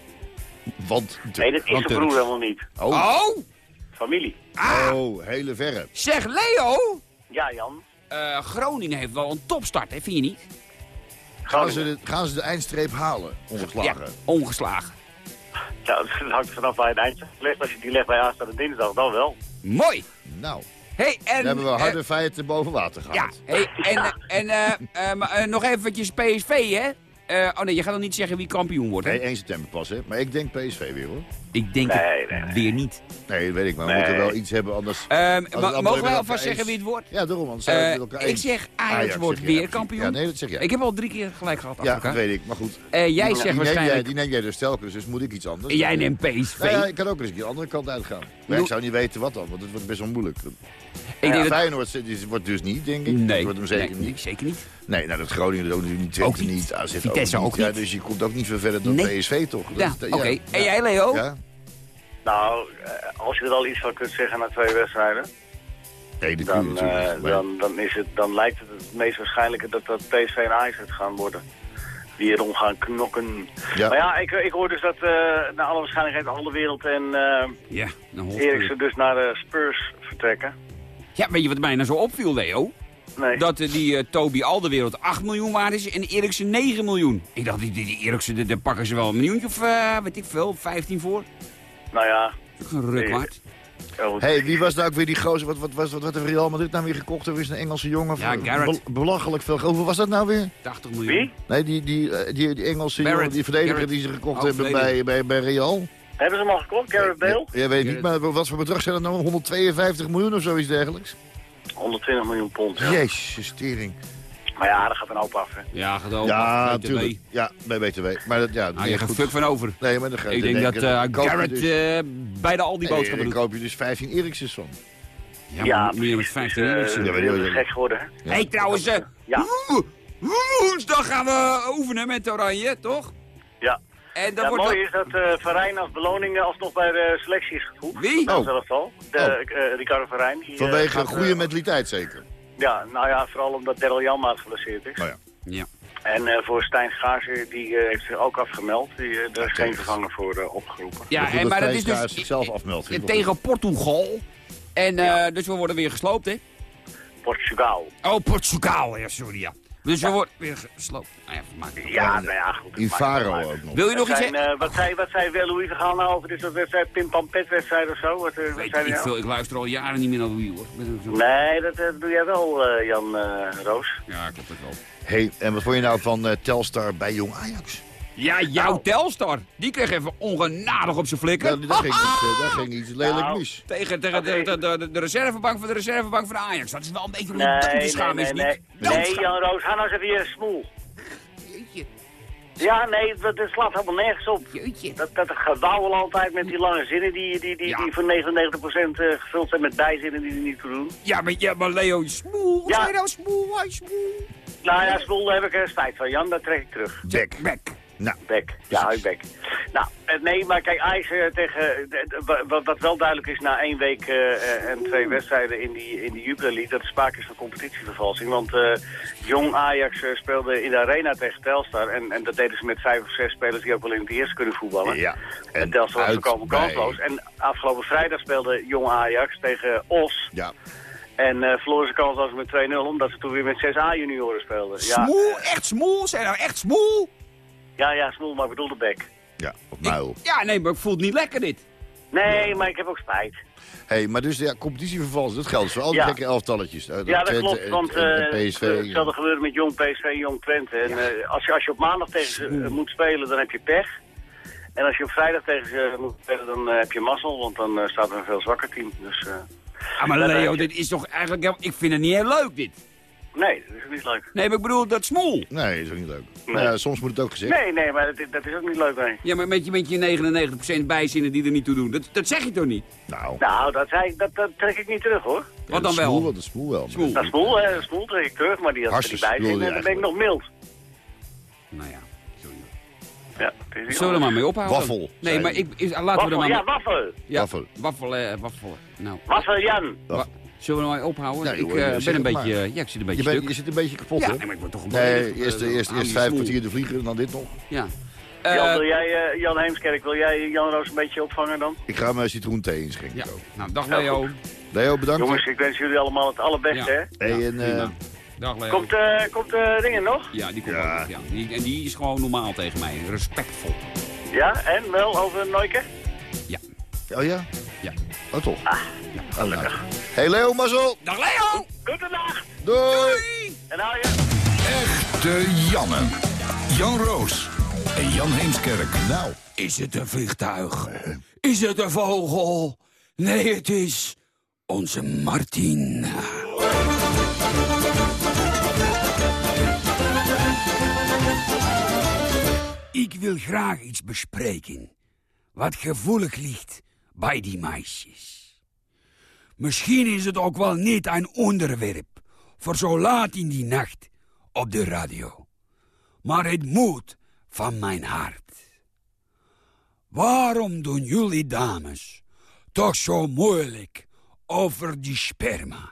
Want... Nee, dat is Want zijn broer helemaal niet. Oh, Oh! Familie. oh, hele verre. Zeg, Leo! Ja, Jan. eh, Groningen heeft wel een topstart, hè? vind je niet? Gaan ze, de, gaan ze de eindstreep halen? Ongeslagen. Ja, ongeslagen. Ja, dat hangt vanaf waar je het eind legt. Als je die legt bij aanstaande dinsdag, dan wel. Mooi! Nou, Hey, en, dan hebben we eh, harde feiten boven water Ja, gehaald. hey, en, en eh, eh, nog eventjes PSV, hè? Oh nee, je gaat nog niet zeggen wie kampioen wordt, hè? Nee, 1 september pas, hè. Maar ik denk PSV weer, hoor. Ik denk Nee, het nee, nee. weer niet. Nee, dat weet ik, maar we Nee. moeten wel iets hebben, anders... Ehm, mogen wij elkaar alvast zeggen wie het wordt? Ja, daarom, anders zijn we Eh, het met elkaar ik zeg Ajax, wordt weer kampioen. Ja, nee, dat zeg jij. Ik heb al drie keer gelijk gehad ja, dat weet ik, maar goed. Eh, jij die, zegt die neem jij, waarschijnlijk... die neem jij dus telkens, dus moet ik iets anders. Jij neemt PSV. Nou ja, ik kan ook eens een keer de andere kant uitgaan. Maar ik zou niet weten wat dan, want het wordt best wel moeilijk. ik denk dat... Feyenoord wordt dus niet, denk ik. Nee, Dat wordt hem zeker nee, niet. zeker niet. Nee, nou dat Groningen ook natuurlijk niet, Twente Ook niet. niet, AZ Vitesse ook niet. ook Ja, niet. dus je komt ook niet veel verder dan Nee. PSV toch? Ja, oké. ja. En jij, Leo? Nou, eh, als je er al iets van kunt zeggen na twee wedstrijden, Nee, dan, eh, niet. Dan, dan, is het, dan lijkt het het meest waarschijnlijke dat dat PSV en Ajax het gaan worden. Die erom gaan knokken. Ja. Maar ja, ik, ik hoor dus dat uh, naar alle waarschijnlijkheid alle wereld en uh, Ja, Eriksen dus naar de Spurs vertrekken. Ja, weet je wat mij nou zo opviel, Leo? Nee. Dat die Toby Alderwereld 8 miljoen waard is en Eriksen 9 miljoen. Ik dacht, die, die, die Eriksen, daar pakken ze wel een miljoentje of, weet ik veel, 15 voor. Nou ja. Een ruk waard. Oh, hey, wie was nou ook weer die gozer? Wat, wat, wat, wat, wat heeft Real Madrid nou weer gekocht? Er is een Engelse jongen. Ja, voor- Garrett. Be belachelijk veel. Hoeveel was dat nou weer? 80 miljoen. Wie? Nee, die, die, uh, die, die Engelse Barrett. jongen, die verdediger Garrett. die ze gekocht Oh, hebben bij, bij, bij Real. Hebben ze hem al gekocht, Gareth Bale? Ja, weet ik niet, maar wat voor bedrag zijn dat nou? 152 miljoen of zoiets dergelijks? 120 miljoen pond, ja. Jezus, tering. Maar ja, dat gaat een hoop af, hè. Ja, gaat over. Ja, natuurlijk. Ja, bij BTW. Maar dat, ja, nee, je gaat fuck van over. Nee, maar dan ga Ik denk dat uh, Garrett dus- uh, bij de Aldi Nee, boodschappen dan doet. koop je dus 15 Eriksen's van. Ja, maar moet je met 15 uh, Eriksen. Ja, maar ja, die- is gek geworden, hè. Ja. hey, trouwens, uh, Ja. woensdag gaan we oefenen met Oranje, toch? Ja. En dan Ja, wordt mooi er- is dat uh, Verijn als beloning alsnog bij de selectie is gevoegd. Wie? Dat Oh. zelfs al. De, uh, Ricardo Verijn. Die, Vanwege gaat, goede uh, mentaliteit zeker. Ja, nou ja, vooral omdat Daryl Janmaat geblesseerd is. Nou ja. Ja. En uh, voor Stijn Schaarsen, die uh, heeft zich ook afgemeld. Die, uh, daar is geen vervanger voor uh, opgeroepen. Ja, en, dat maar dat is dus zichzelf afmeldt. tegen Portugal. En uh, dus we worden weer gesloopt, hè? Portugal. Oh, Portugal, ja, sorry, ja. Dus we worden weer gesloopt. Nou ja, Ja, wel. nou ja, goed. In Faro uit. ook nog. Wil je nog iets zeggen? uh, wat, zei, wat zei Louis Vergaal nou over dit soort wedstrijd? Pim Pam Pet wedstrijd of zo? Wat, uh, wat Weet zei ik nou? veel, ik luister al jaren niet meer naar Louis, hoor. Nee, dat uh, doe jij wel, uh, Jan uh, Roos. Ja, klopt het wel. hey, en wat vond je nou van uh, Telstar bij Jong Ajax? Ja, jouw Nou. Telstar. Die kreeg even ongenadig op zijn flikker. Ja, daar, ging iets, daar ging iets lelijk Nou. mis. Tegen, tegen de, de, de, de, de reservebank van de reservebank van de Ajax. Dat is wel een beetje je Nee, nee, schamen, nee, is nee. niet? Nee, Doodschaam. Jan Roos, ga nou eens even je smoel. Jeetje, Ja, nee, dat, dat slaat helemaal nergens op. jeetje. Dat, dat gewauwel altijd met die lange zinnen die, die, die, Ja. die voor 99% eh, gevuld zijn met bijzinnen die er niet toe doen. Ja, maar, ja, maar Leo, je smoel. Wat Ja. zei je nou, smoel? Smoel. Nou ja, smoel, daar heb ik er spijt van, Jan. Dat trek ik terug. Bek. Bek. Nou, Bek. Ja, hou je bek. Nou, eh, nee, maar kijk, Ajax eh, tegen... eh, wa- wat, wat wel duidelijk is na één week en twee wedstrijden in die, in die Jupiler League... dat er sprake is van competitievervalsing. Want jong Ajax speelde in de arena tegen Telstar... En, en dat deden ze met vijf of zes spelers die ook wel in het eerste kunnen voetballen. ja. En Telstar was voorkomen bij- kansloos. En afgelopen vrijdag speelde jong Ajax tegen Os... Ja, En eh verloren ze kansloos met 2-0, omdat ze toen weer met 6A-junioren speelden. Ja, Smoel? Echt smoel? Zijn nou echt smoel? Ja, ja, smoel, maar ik bedoel de bek. Ja, op muil. Ja, nee, maar ik voel het niet lekker dit. Nee, maar ik heb ook spijt. hey, maar dus ja, competitievervals, dat geldt voor al die Ja. gekke elftalletjes. Eh, Ja, dat Twente klopt, en- want en- en eh, PSV. hetzelfde gebeurt met Jong PSV, Jong Twente. En eh, als, je, als je op maandag tegen ze eh, moet spelen, dan heb je pech. En als je op vrijdag tegen ze moet spelen, dan eh, heb je mazzel, want dan eh, staat er een veel zwakker team. Dus eh, Ah, maar Leo, dit is toch eigenlijk... Ik vind het niet heel leuk, dit. Nee, dat is ook niet leuk. Nee, maar ik bedoel, dat smoel. Nee, dat is ook niet leuk. Nee. Nou ja, soms moet het ook gezegd. Nee, nee, maar dat, is- dat is ook niet leuk, nee. Ja, maar met je, met je 99% bijzinnen die er niet toe doen. Dat, dat zeg je toch niet? Nou, Nou, dat, zei, ik- dat, dat trek ik niet terug, hoor. Wat dan dat is wel? Smoel, dat is smoel wel. Smoel. Dat is smoel, hè, smoel trek ik terug, maar die als niet Hartstikke bij zit, smoel, dan ben ik nog mild. Nou ja, sorry. Ja, is Zullen we er maar mee ophouden? Waffel, Nee, maar ik, is- laten we Waffel, er maar ja, waffel. Ja, Waffel. Waffel, eh, waffel. Nou, Waffel, Jan. wa- zullen we maar ophouden? Nee, ik hoor, eh, ben een beetje... eh, ja, ik zit een Je, beetje bent, stuk. je zit een beetje kapot, Ja, hè? nee, maar ik word toch een Nee, beetje, eerst, eh, eerst, aan eerst die vijf kwartier de vliegen en dan dit nog. Ja. Jan, Eh, wil jij, eh, Jan Heemskerk, wil jij Jan Roos een beetje opvangen dan? Ik ga mijn citroen thee inschenken. ja. ook. Nou, dag Ja, Leo. Leo, bedankt. Jongens, ik wens jullie allemaal het allerbeste, Ja. hè? Hey, Ja, en, eh. Dag Leo. Komt, eh komt eh dingen nog? Ja, die komt Ja. ook nog. Ja. Die, en die is gewoon normaal tegen mij. Respectvol. Ja, en wel over Noiker? Ja. Oh ja? Ja. Oh toch? Ah, ja. Hey Leo, mazzel. Dag Leo! Goedendag! Doei. En hou je... Echte Janne. Jan Roos en Jan Heemskerk. Nou, Is het een vliegtuig? Is het een vogel? Nee, het is onze Martin. Ik wil graag iets bespreken wat gevoelig ligt bij die meisjes. Misschien is het ook wel niet een onderwerp voor zo laat in die nacht op de radio. Maar het moet van mijn hart. Waarom doen jullie dames toch zo moeilijk over die sperma?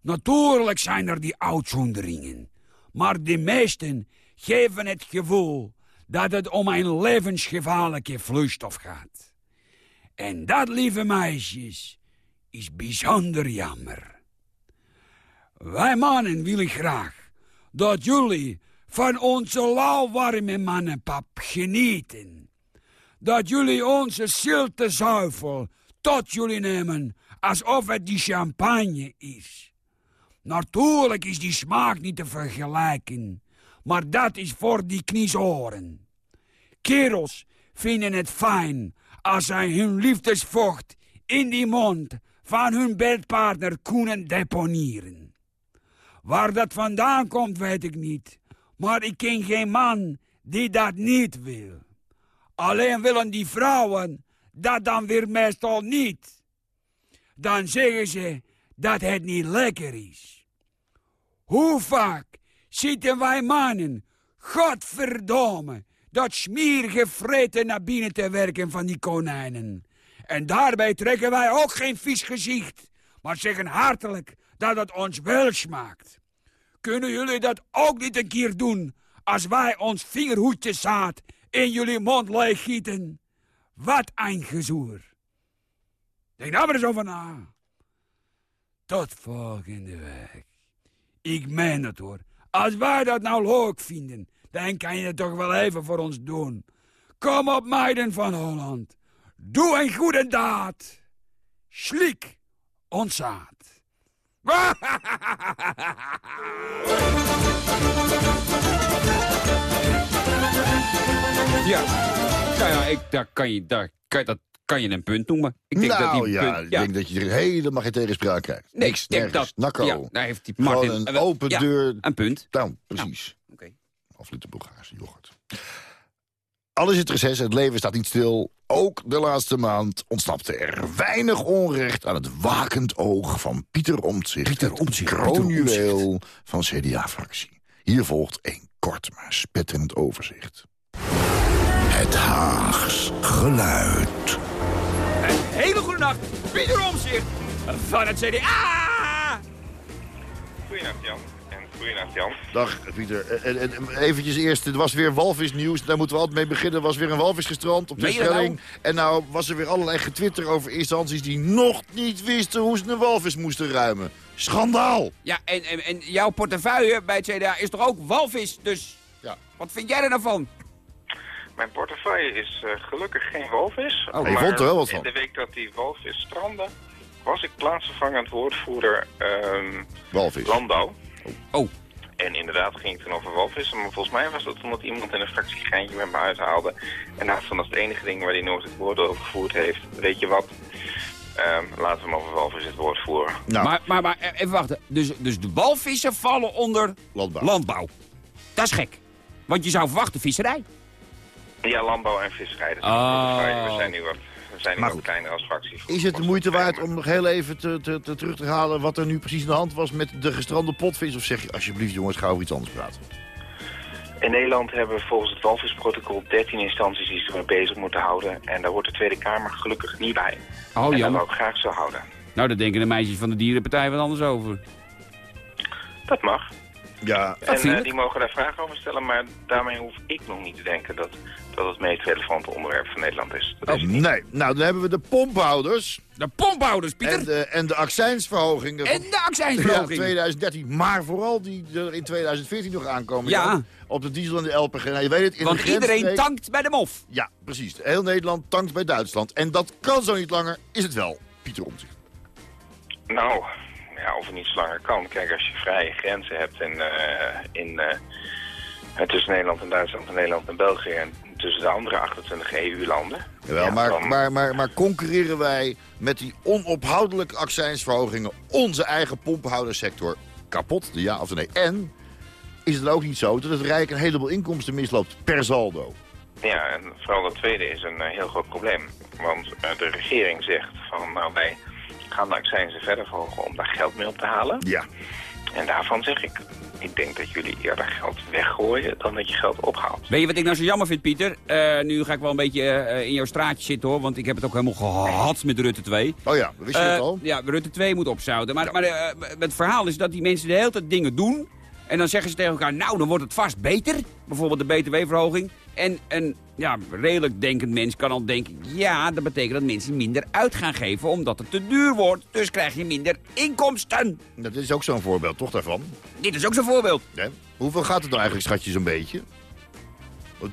Natuurlijk zijn er die uitzonderingen, maar de meesten geven het gevoel dat het om een levensgevaarlijke vloeistof gaat. En dat, lieve meisjes, is bijzonder jammer. Wij mannen willen graag dat jullie van onze lauwwarme mannenpap genieten dat jullie onze zilte zuivel tot jullie nemen alsof het die champagne is. Natuurlijk is die smaak niet te vergelijken, maar dat is voor die kniesoren. Kerels vinden het fijn als zij hun liefdesvocht in die mond van hun bedpartner kunnen deponeren. Waar dat vandaan komt, weet ik niet, maar ik ken geen man die dat niet wil. Alleen willen die vrouwen dat dan weer meestal niet. Dan zeggen ze dat het niet lekker is. Hoe vaak zitten wij mannen, godverdomme, dat smerige vreten naar binnen te werken van die konijnen. En daarbij trekken wij ook geen vies gezicht, maar zeggen hartelijk dat het ons wel smaakt. Kunnen jullie dat ook niet een keer doen als wij ons vingerhoedje zaad in jullie mond leeggieten? Wat een gezoer. Denk daar maar eens over na. Tot volgende week. Ik meen het hoor. Als wij dat nou leuk vinden, dan kan je het toch wel even voor ons doen. Kom op meiden van Holland. Doe een goede daad. Slik ons zaad. Ja, nou ja, ik, daar kan je, daar kan, dat kan je een punt noemen. Ik denk nou dat die ja, punt, ik denk dat je er helemaal geen tegenspraak krijgt. Nee, Niks, ik denk nergens. dat, Nakko. ja, daar heeft die Gewoon Martin een open ja, deur. Een punt. Nou, precies. Half liter Bulgaarse yoghurt. Al is het reces, het leven staat niet stil. Ook de laatste maand ontsnapte er weinig onrecht... aan het wakend oog van Pieter Omtzigt. Pieter Omtzigt, kroonjuweel van CDA-fractie. Hier volgt een kort maar spetterend overzicht. Het Haags geluid. Een hele goede nacht, Pieter Omzicht van het CDA. Goedenacht Jan. En goedenacht Jan. Dag Pieter. En, en, en eventjes eerst, er was weer walvisnieuws. Daar moeten we altijd mee beginnen. Er was weer een walvis gestrand op de Schelling. nou? En nou was er weer allerlei getwitter over instanties... die nog niet wisten hoe ze een walvis moesten ruimen. Schandaal! Ja, en, en, en jouw portefeuille bij het CDA is toch ook walvis, dus Ja. wat vind jij er nou van? Mijn portefeuille is eh, gelukkig geen walvis. Oh, je vond er wel wat van. In de week dat die walvis strandde, was ik plaatsvervangend woordvoerder ehm, Walvis. landbouw. Oh. En inderdaad ging het toen over walvissen, maar volgens mij was dat omdat iemand in een fractie geintje met me uithaalde. En dacht van dat is het enige ding waar hij nooit het woord over gevoerd heeft. Weet je wat? Ehm, laten we hem over walvis het woord voeren. Nou, Maar, maar, maar eh, even wachten. Dus, dus de walvissen vallen onder landbouw. landbouw. Dat is gek. Want je zou verwachten visserij. Ja, landbouw en visserij. Dat is Oh. We zijn nu wat, we zijn Maar goed. kleiner als fractie. Is het de moeite waard om nog heel even te, te, te terug te halen wat er nu precies aan de hand was met de gestrande potvis? Of zeg je alsjeblieft jongens, ga over iets anders praten? In Nederland hebben we volgens het walvisprotocol 13 instanties die zich mee bezig moeten houden. En daar wordt de Tweede Kamer gelukkig niet bij. Oh, en dat wil ik graag zo houden. Nou, daar denken de meisjes van de dierenpartij wat anders over. Dat mag. Ja, en vind eh, die mogen daar vragen over stellen, maar daarmee hoef ik nog niet te denken dat dat het meest relevante onderwerp van Nederland is. Dat is het niet. nee. Nou, dan hebben we de pomphouders De pomphouders, Pieter. en de, en de accijnsverhogingen En de ja, accijnsverhoging. 2013. Maar vooral die er in 2014 nog aankomen. Ja. Op de diesel en de LPG. Nou, je weet het, in Want de iedereen tankt bij de mof. Ja, precies. Heel Nederland tankt bij Duitsland. En dat kan zo niet langer, is het wel. Pieter Omtzigt. Nou, ja, of het niet zo langer kan. Kijk, als je vrije grenzen hebt in, eh, in, eh, tussen Nederland en Duitsland en Nederland en België... en tussen de andere 28 EU-landen... Jawel, ja, maar, dan- maar, maar, maar concurreren wij met die onophoudelijke accijnsverhogingen onze eigen pomphoudersector kapot? De ja of de nee? En is het ook niet zo dat het Rijk een heleboel inkomsten misloopt per saldo? Ja, en vooral dat tweede is een eh, heel groot probleem. Want eh, de regering zegt van, nou wij gaan de accijnzen verder verhogen om daar geld mee op te halen. Ja. En daarvan zeg ik, ik denk dat jullie eerder geld weggooien dan dat je geld ophaalt. Weet je wat ik nou zo jammer vind, Pieter? Eh, nu ga ik wel een beetje eh, in jouw straatje zitten, hoor. Want ik heb het ook helemaal gehad met Rutte 2. Oh ja, wist je Eh, het al? Ja, Rutte 2 moet opzouten. Maar, maar eh, het verhaal is dat die mensen de hele tijd dingen doen. En dan zeggen ze tegen elkaar, nou, dan wordt het vast beter. Bijvoorbeeld de btw-verhoging. En een ja, redelijk denkend mens kan al denken... ja, dat betekent dat mensen minder uit gaan geven... omdat het te duur wordt. Dus krijg je minder inkomsten. Dat is ook zo'n voorbeeld, toch, daarvan? Dit is ook zo'n voorbeeld. Hoeveel gaat het nou eigenlijk, schatje, zo'n beetje?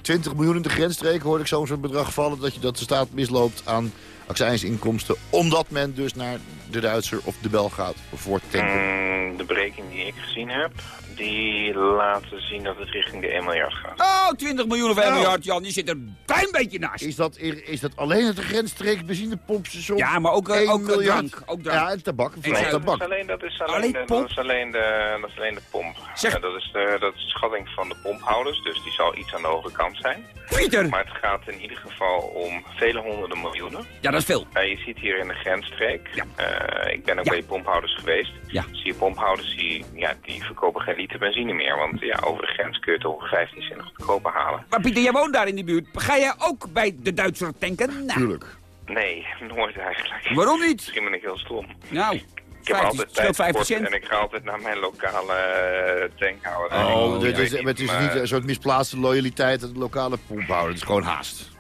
20 miljoen in de grensstreek hoorde ik zo'n soort bedrag vallen... dat je dat de staat misloopt aan accijnsinkomsten... omdat men dus naar de Duitser of de Bel gaat voor tanken. Mm, de berekening die ik gezien heb, die laten zien dat het richting de 1 miljard gaat. Oh, 20 miljoen of 1 Nou. miljard, Jan. Je zit er een klein beetje naast. Is dat, is dat alleen het grensstreek benzinepompstation? Ja, maar ook, 1 ook, eh, miljard? drank, ook drank. Ja, en tabak. Vooral Nee, Nee, dat tabak. is alleen, dat is alleen, Alleen de, pomp? dat is alleen, de, dat is alleen de pomp. Zeg- dat, is de, dat is de schatting van de pomphouders, dus die zal iets aan de hoge kant zijn. Pieter! Maar het gaat in ieder geval om vele honderden miljoenen. Ja, dat is veel. Eh, je ziet hier in de grensstreek, Ja. eh, ik ben ook Ja. bij pomphouders geweest. Ja. Zie je pomphouders die, ja, die verkopen geen liter benzine meer. Want ja, over de grens kun je het over 15 cent goedkoper halen. Maar Pieter, jij woont daar in de buurt. Ga jij ook bij de Duitser tanken? Nou, Tuurlijk. Nee, nooit eigenlijk. waarom niet? Misschien ben ik heel stom. Nou, Ik heb 15, altijd tijd 5 tekort cent. en ik ga altijd naar mijn lokale eh, tankhouder. Oh, weet is, niet, het is niet een soort misplaatste loyaliteit aan de lokale pomphouder. Het is gewoon haast.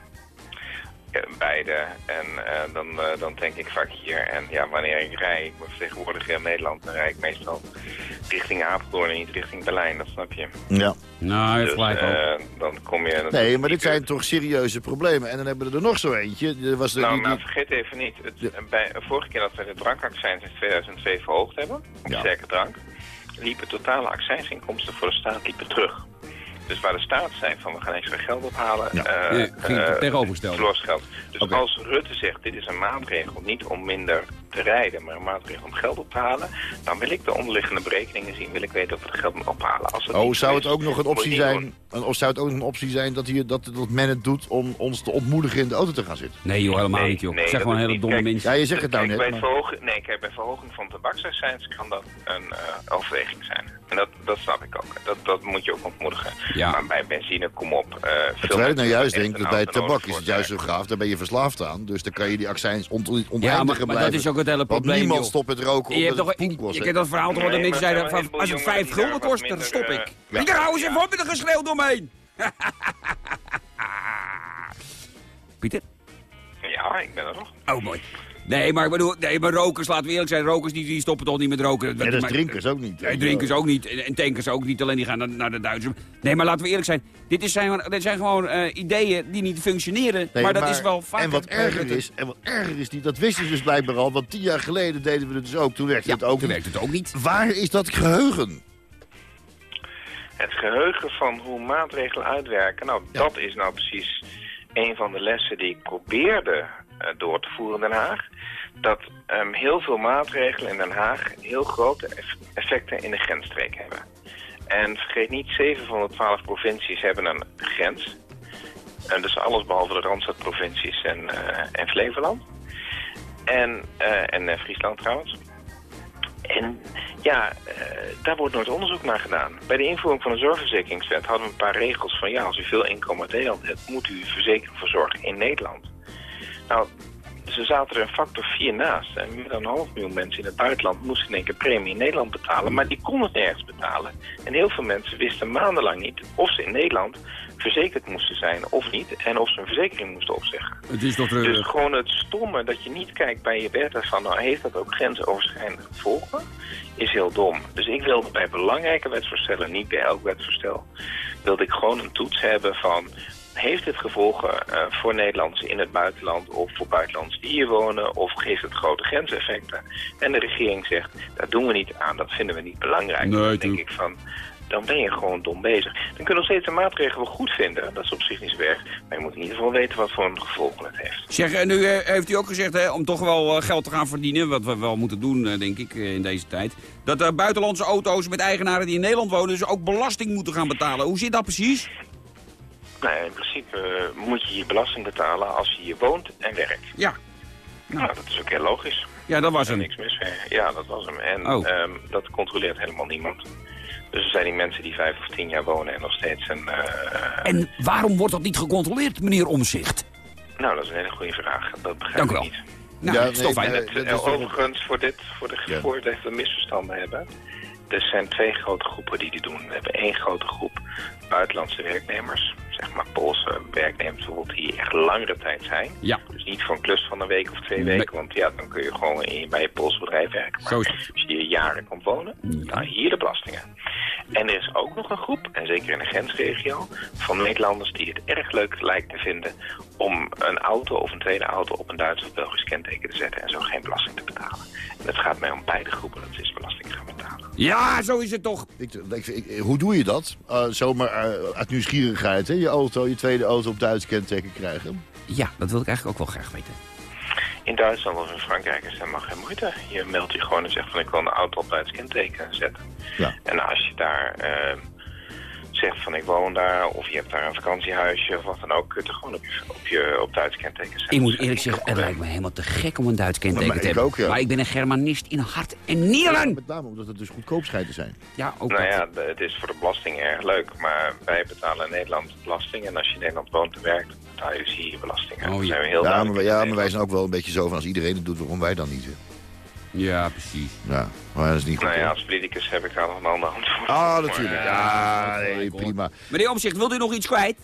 Beide. En eh, dan, eh, dan tank ik vaak hier. En ja, wanneer ik rij, ik ben vertegenwoordiger in Nederland, dan rijd ik meestal richting Apeldoorn en niet richting Berlijn, dat snap je. Ja. Nou, je Dus hebt gelijk ook. eh, dan kom je... Nee, maar dit zijn toch serieuze problemen. En dan hebben we er nog zo eentje. Er was de, Nou, die- maar die- vergeet even niet. Het, Ja. bij, vorige keer dat we de drankaccijns in 2002 verhoogd hebben, op Ja. sterke drank, liepen totale accijnsinkomsten voor de staat liepen terug. Dus waar de staat zei van we gaan extra geld ophalen, Ja. ging het geld. Dus als Rutte zegt dit is een maatregel niet om minder te rijden, maar een maatregel om geld op te halen, dan wil ik de onderliggende berekeningen zien, wil ik weten of we het geld moet ophalen. Als dat Oh, zou zo het is, ook nog een optie zijn? een- Of zou het ook nog een optie zijn dat, hier, dat, dat men het doet om ons te ontmoedigen in de auto te gaan zitten? Nee joh, helemaal Nee, niet joh. nee, zeg gewoon is hele domme Kijk, mensen. Ja, je zegt het nou net. bij, maar- verhogen, nee, kijk, bij verhoging van tabaksaccijns kan dat een eh, overweging zijn. En dat, dat snap ik ook. Dat, dat moet je ook ontmoedigen. Ja. Maar bij benzine, kom op. eh veel Terwijl ik nou juist denk dat een bij tabak is het juist zo graaf. Daar ben je verslaafd aan. Dus dan kan je die accijns ont oneindigen Ja, maar, blijven. maar dat is ook het hele Want probleem niemand joh. stopt met roken Je, hebt omdat toch, het poen je, kent dat verhaal toch wel dat Nee, mensen zeiden, er zijn van, als het 5 gulden kost, dan stop wat ik. Pieter, eh, hou eens ja. even op met een geschreeuw door me heen. Pieter? Ja, ik ben er nog. Oh, mooi. Nee, maar, bedoel, nee, maar rokers, laten we eerlijk zijn, rokers die, die stoppen toch niet met roken. En dat is Maar- drinkers ook niet. Nee, drinkers ook niet. En tankers ook niet. Alleen die gaan naar, naar de Duitsers. Nee, maar laten we eerlijk zijn. Dit, is zijn, dit zijn gewoon eh, ideeën die niet functioneren. Nee, maar dat is wel vaak... En wat erger is, en wat erger is niet, dat wisten ze dus blijkbaar al. Want tien jaar geleden deden we het dus ook. Toen werkte Ja, het ook toen niet. werkt het ook niet. Waar is dat geheugen? Het geheugen van hoe maatregelen uitwerken, nou dat is nou precies een van de lessen die ik probeerde door te voeren in Den Haag. Dat ehm, heel veel maatregelen in Den Haag heel grote eff- effecten in de grensstreek hebben. En vergeet niet, 7 van de 12 provincies hebben een grens. En dus alles behalve de Randstadprovincies en, eh, en Flevoland. En, eh, en eh, Friesland trouwens. En ja, eh, daar wordt nooit onderzoek naar gedaan. Bij de invoering van de zorgverzekeringswet hadden we een paar regels van... ja, als u veel inkomen uit Nederland hebt, moet u verzekering voor zorgen in Nederland. Nou, ze zaten er een factor 4 naast. En meer dan een half miljoen mensen in het buitenland moesten in één keer premie in Nederland betalen. Maar die konden het nergens betalen. En heel veel mensen wisten maandenlang niet of ze in Nederland verzekerd moesten zijn of niet. En of ze een verzekering moesten opzeggen. Het is toch Dus gewoon het stomme dat je niet kijkt bij je wetten van nou, heeft dat ook grensoverschrijdende gevolgen, is heel dom. Dus ik wilde bij belangrijke wetsvoorstellen, niet bij elk wetsvoorstel, wilde ik gewoon een toets hebben van heeft het gevolgen eh, voor Nederlanders in het buitenland of voor buitenlanders die hier wonen of geeft het grote grenseffecten? En de regering zegt, dat doen we niet aan, dat vinden we niet belangrijk. Nee, dan denk ik van, dan ben je gewoon dom bezig. Dan kunnen we nog steeds een maatregel wel goed vinden, dat is op zich niet zo erg, maar je moet in ieder geval weten wat voor een gevolgen het heeft. Zeg, en nu eh, heeft u ook gezegd hè, om toch wel eh, geld te gaan verdienen, wat we wel moeten doen, denk ik, in deze tijd. Dat buitenlandse auto's met eigenaren die in Nederland wonen, dus ook belasting moeten gaan betalen. Hoe zit dat precies? Nou, in principe eh, moet je hier belasting betalen als je hier woont en werkt. Ja, Nou, dat is ook heel logisch. ja dat was Er hem. niks mis mee. Ja, dat was hem. En Oh. ehm, dat controleert helemaal niemand. Dus er zijn die mensen die vijf of tien jaar wonen en nog steeds een... eh, En waarom wordt dat niet gecontroleerd, meneer Omzicht? Nou, dat is een hele goede vraag. Dat begrijp Dank u ik wel. niet. Nou, Ja, nee, nee. En het, dat is eh, overigens, voor dit, voor de Ja. voor dat we misverstanden hebben. Er zijn twee grote groepen die dit doen. We hebben één grote groep buitenlandse werknemers. Zeg maar Poolse werknemers bijvoorbeeld die echt langere tijd zijn. Ja, Dus niet voor een klus van een week of twee Nee. weken. Want ja, dan kun je gewoon in, bij je Poolse bedrijf werken. Maar Zo als je hier jaren komt wonen, nou hier de belastingen. En er is ook nog een groep, en zeker in de grensregio, van Nederlanders die het erg leuk lijkt te vinden om een auto of een tweede auto op een Duits of Belgisch kenteken te zetten en zo geen belasting te betalen. En het gaat mij om beide groepen dat ze eens belasting gaan betalen. ja zo is het toch. Ik, ik, ik- hoe doe je dat? Eh, zomaar eh, uit nieuwsgierigheid, hè? Je auto, je tweede auto op Duits kenteken krijgen. Ja, dat wil ik eigenlijk ook wel graag weten. In Duitsland of in Frankrijk is helemaal geen moeite. Je meldt je gewoon en zegt van ik wil een auto op Duits kenteken zetten. Ja. En als je daar eh, zegt van ik woon daar of je hebt daar een vakantiehuisje of wat dan ook, kun je het gewoon op je, op je op Duits kenteken zetten. Ik moet eerlijk zeggen, het lijkt me helemaal te gek om een Duits kenteken maar te ik hebben. ook, ja. Maar ik ben een Germanist in hart en nieren. Met name omdat het dus goedkoop schijnt te zijn. Ja, ook Nou dat. ja, het is voor de belasting erg leuk, maar wij betalen in Nederland belasting. En als je in Nederland woont en werkt, betaal je dus je Oh, ja. zijn we heel Ja, maar, ja, maar wij zijn ook wel een beetje zo van als iedereen het doet, waarom wij dan niet? hè? Ja, precies. Ja, maar dat is niet goed. Nou ja, als politicus heb ik daar nog een ander antwoord Ah, natuurlijk. maar, Ja, eh, nee, prima. Meneer Omzicht, wilt u nog iets kwijt?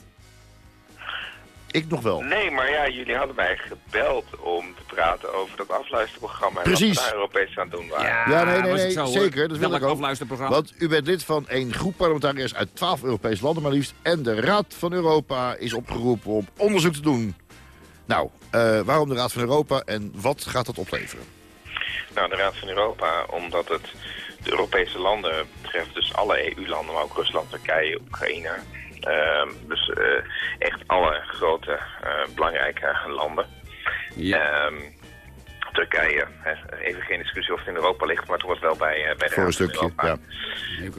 Ik nog wel. Nee, maar ja, jullie hadden mij gebeld om te praten over dat afluisterprogramma. En Precies. wat we daar Europees aan het doen waren. Ja, nee, nee, nee, zo, hoor. zeker, dat wil ik ook. afluisterprogramma? Want u bent lid van een groep parlementariërs uit 12 Europese landen maar liefst. En de Raad van Europa is opgeroepen om onderzoek te doen. Nou, eh, waarom de Raad van Europa en wat gaat dat opleveren? Nou, de Raad van Europa, omdat het de Europese landen betreft, dus alle EU-landen, maar ook Rusland, Turkije, Oekraïne. Ehm, dus eh, echt alle grote, eh, belangrijke landen. Ja. Ehm, Turkije, hè, even geen discussie of het in Europa ligt, maar het hoort wel bij, eh, bij de Voor een stukje, Europa. ja.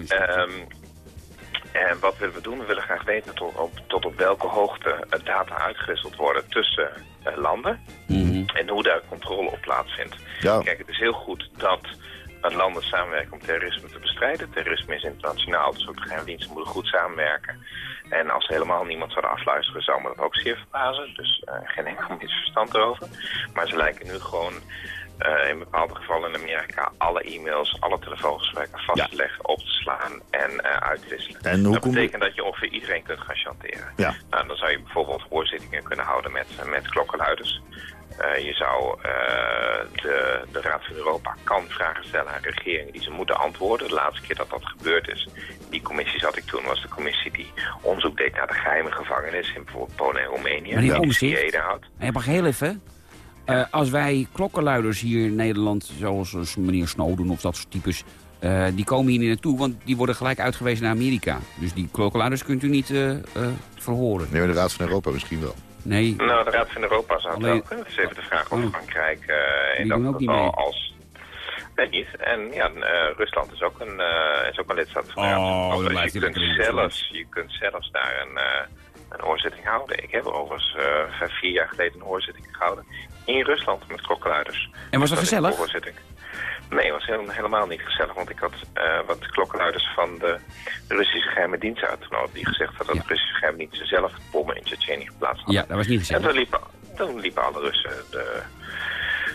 Ehm, en wat willen we doen? We willen graag weten tot op, tot op welke hoogte data uitgewisseld worden tussen eh, landen Mhm. en hoe daar controle op plaatsvindt. Ja. Kijk, het is heel goed dat eh, landen samenwerken om terrorisme te bestrijden. Terrorisme is internationaal, dus ook de geheime diensten moeten goed samenwerken. En als ze helemaal niemand zouden afluisteren, zou me dat ook zeer verbazen. Dus eh, geen enkel misverstand erover. Maar ze lijken nu gewoon eh, in bepaalde gevallen in Amerika alle e-mails, alle telefoongesprekken vast te leggen, op te slaan en eh, uit te wisselen. En hoe dat betekent dat je ongeveer iedereen kunt gaan chanteren. Ja. Nou, dan zou je bijvoorbeeld hoorzittingen kunnen houden met, met klokkenluiders. Eh, je zou eh, de, de Raad van Europa kan vragen stellen aan regeringen die ze moeten antwoorden. De laatste keer dat dat gebeurd is, die commissie zat ik toen, was de commissie die onderzoek deed naar de geheime gevangenis in bijvoorbeeld Polen en Roemenië. Meneer die daar houdt. Hey, mag heel even. Eh, als wij klokkenluiders hier in Nederland, zoals, als meneer Snowden of dat soort types... eh, die komen hier naartoe, want die worden gelijk uitgewezen naar Amerika. Dus die klokkenluiders kunt u niet eh, eh, verhoren. Nee, de Raad van Europa misschien wel. Nee, Nou, de Raad van Europa zou het Alleen- wel kunnen. Het is even de vraag of Oh. Frankrijk eh, in dat ook niet geval mee. als... Weet niet. En ja, eh, Rusland is ook, een, eh, is ook een lidstaat van de Raad van Oh, Europa. dan Dus blijft je, kunt zelfs, je kunt zelfs daar een, eh, een hoorzitting houden. Ik heb overigens eh, vijf, vier jaar geleden een hoorzitting gehouden in Rusland met klokkenluiders. En was dat gezellig? Nee, het was helemaal niet gezellig, want ik had eh, wat klokkenluiders van de Russische geheime dienst uitgenodigd. Die gezegd hadden dat Ja. de Russische geheime diensten zelf bommen in Tsjetsjenië geplaatst hadden. ja, dat was niet En gezellig. toen liepen, toen liepen alle Russen de,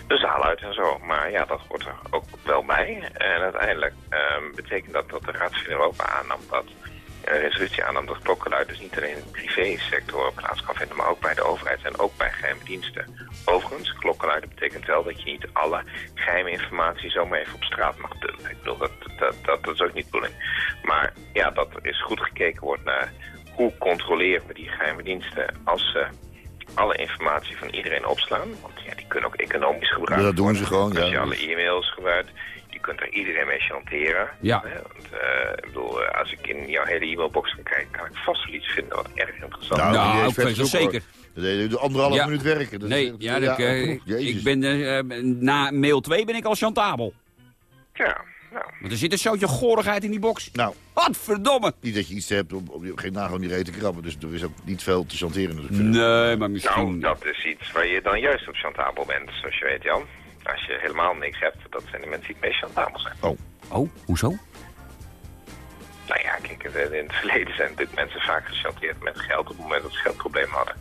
de zaal uit en zo. Maar ja, dat hoort er ook wel bij. En uiteindelijk ehm, betekent dat dat de Raad van Europa aannam dat resolutie aannam dat klokkenluiders niet alleen in de privésector plaats kan vinden, maar ook bij de overheid en ook bij geheime diensten. Overigens, klokkenluiden betekent wel dat je niet alle geheime informatie zomaar even op straat mag dumpen. Ik bedoel, dat, dat, dat, dat is ook niet de bedoeling. Maar ja, dat er eens goed gekeken wordt naar hoe controleren we die geheime diensten als ze alle informatie van iedereen opslaan. Want ja, die kunnen ook economisch gebruikt Ja, dat doen ze gewoon, Als ja. je alle e-mails gebruikt, kunt er iedereen mee chanteren. Ja. Hè, Want, eh, ik bedoel, eh, als ik in jouw hele e-mailbox kan kijken, kan ik vast wel iets vinden wat erg interessant Nou, is. Nou, ook ook, zeker. Je anderhalf Ja. minuut werken. Dat is- Nee, dat- ja, dat, eh, jezus. ik ben, na mail 2 ben ik al chantabel. Ja, nou. Want er zit een zootje gorigheid in die box. Nou, Wat verdomme. niet dat je iets hebt om, om geen nagel in die reet te krabben. Dus er is ook niet veel te chanteren natuurlijk. Nee, maar misschien... Nou, dat is iets waar je dan juist op chantabel bent, zoals je weet, Jan. Als je helemaal niks hebt, dat zijn de mensen die het meest chantabel zijn. Oh, hoezo? Nou ja, kijk, in in het verleden zijn natuurlijk mensen vaak gechanteerd met geld op het moment dat ze geldproblemen hadden.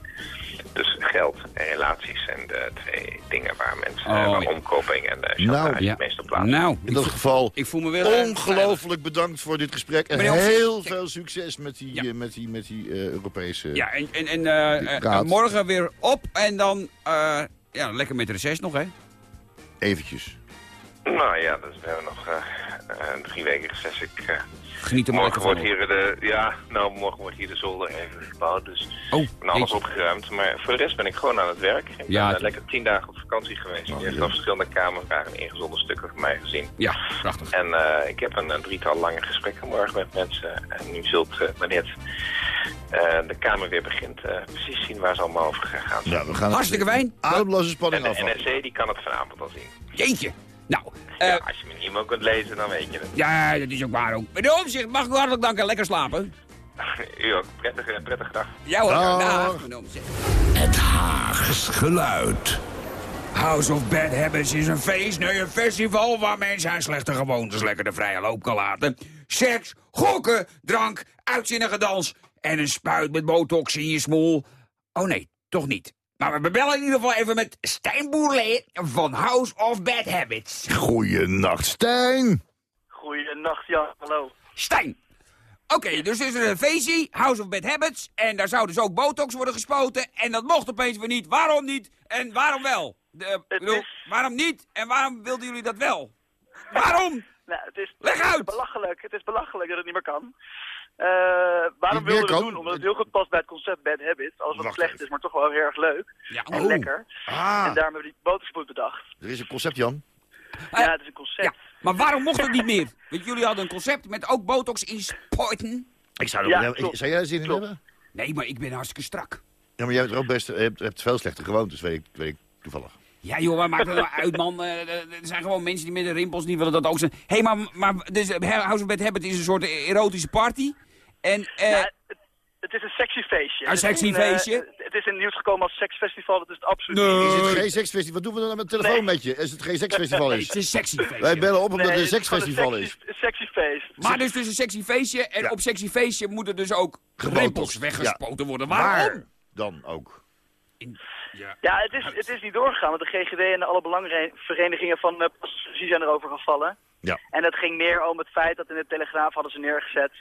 Dus geld en relaties zijn de twee dingen waar mensen, Oh, eh, waar ja. omkoping en de Nou, chantage Ja. het meest op plaats. Nou, In dat geval ik voel me weer... eh, ongelooflijk bedankt voor dit gesprek. En heel kijk. veel succes met die, Ja. eh, met die, met die eh, Europese... Ja, en, en, en eh, eh, morgen weer op en dan... eh, ja, lekker met reces nog, hè? Eventjes. Nou ja, dus we hebben nog eh, eh, drie weken reces. Ik, eh, Geniet er maar morgen wordt hier de, ja, nou, morgen wordt hier de zolder even gebouwd, dus Oh, ik ben alles opgeruimd. Maar voor de rest ben ik gewoon aan het werk. Ik ben Ja, lekker tien dagen op vakantie geweest. Oh, Je hebt verschillende camera's en ingezonden stukken van mij gezien. Ja, prachtig. En eh, ik heb een, een drietal lange gesprekken morgen met mensen. En u zult, eh, wanneer eh, de Kamer weer begint, eh, precies zien waar ze allemaal over gaan. Ja, we gaan Hartstikke fijn. Ademloze en spanning de afwachten. NRC die kan het vanavond al zien. Jeetje. Nou, eh, ja, als je mijn e-mail kunt lezen, dan weet je het. ja, dat is ook waar ook. Meneer Omtzigt, mag ik u hartelijk danken. Lekker slapen. U ook. Prettige, prettige dag. Ja hoor, Dag. dag. meneer Omtzigt. Het Haags geluid. House of Bad Habits is een feest, nee, een festival waar mensen aan slechte gewoontes lekker de vrije loop kan laten. Seks, gokken, drank, uitzinnige dans en een spuit met botox in je smoel. Oh nee, toch niet. Maar we bebellen in ieder geval even met Stijn Boerlee van House of Bad Habits. Goeienacht, Stijn. Goeienacht, ja, hallo. Stijn. Oké, dus is er een feestje, House of Bad Habits, en daar zou dus ook botox worden gespoten. En dat mocht opeens weer niet. Waarom niet? En waarom wel? De, bedoel, is- Waarom niet? En waarom wilden jullie dat wel? Waarom? Nou, het is, Leg het is uit! belachelijk. Het is belachelijk dat het niet meer kan. Eh, waarom wilden we het doen? Omdat het heel goed past bij het concept Bad Habits. Alles wat Wacht slecht even. is, maar toch wel heel erg leuk. Ja, En oh. lekker. Ah, En daarom hebben we die boterspoed bedacht. er is een concept, Jan. Eh, ja, het is een concept. Ja, maar waarom mocht het niet meer? Want jullie hadden een concept met ook botox in spuiten. Ik zou er Ja, wel- klopt. Zou jij er zin in Klopt. hebben? Nee, maar ik ben hartstikke strak. Ja, maar jij hebt er ook best, je hebt, hebt veel slechte gewoontes, weet ik, weet ik toevallig. Ja joh, waar maakt het nou uit man? Eh, Er zijn gewoon mensen die met de rimpels niet willen dat ook zijn. Hé, hey, maar, maar dus, eh, House of Bad Habit is een soort erotische party. En eh, Ja, het, het is een sexy feestje. Een Het is sexy een, eh, feestje? het is in het nieuws gekomen als seksfestival. Dat is het absoluut Nee. niet. Is het geen seksfestival? Wat doen we dan met de telefoon Nee. met je? Als het geen seksfestival het is? is een sexy feestje. Wij bellen op omdat Nee, het een het is seksfestival een is. sexy, een sexy feest. Maar dus, dus een sexy feestje. En Ja. op sexy feestje moeten dus ook rimpels weggespoten worden. Waarom? Waar dan ook? In- Ja, het is, het is niet doorgegaan, want de GGD en alle belangenverenigingen van uh, passagiers zijn erover gevallen. Ja. En het ging meer om het feit dat in de Telegraaf hadden ze neergezet,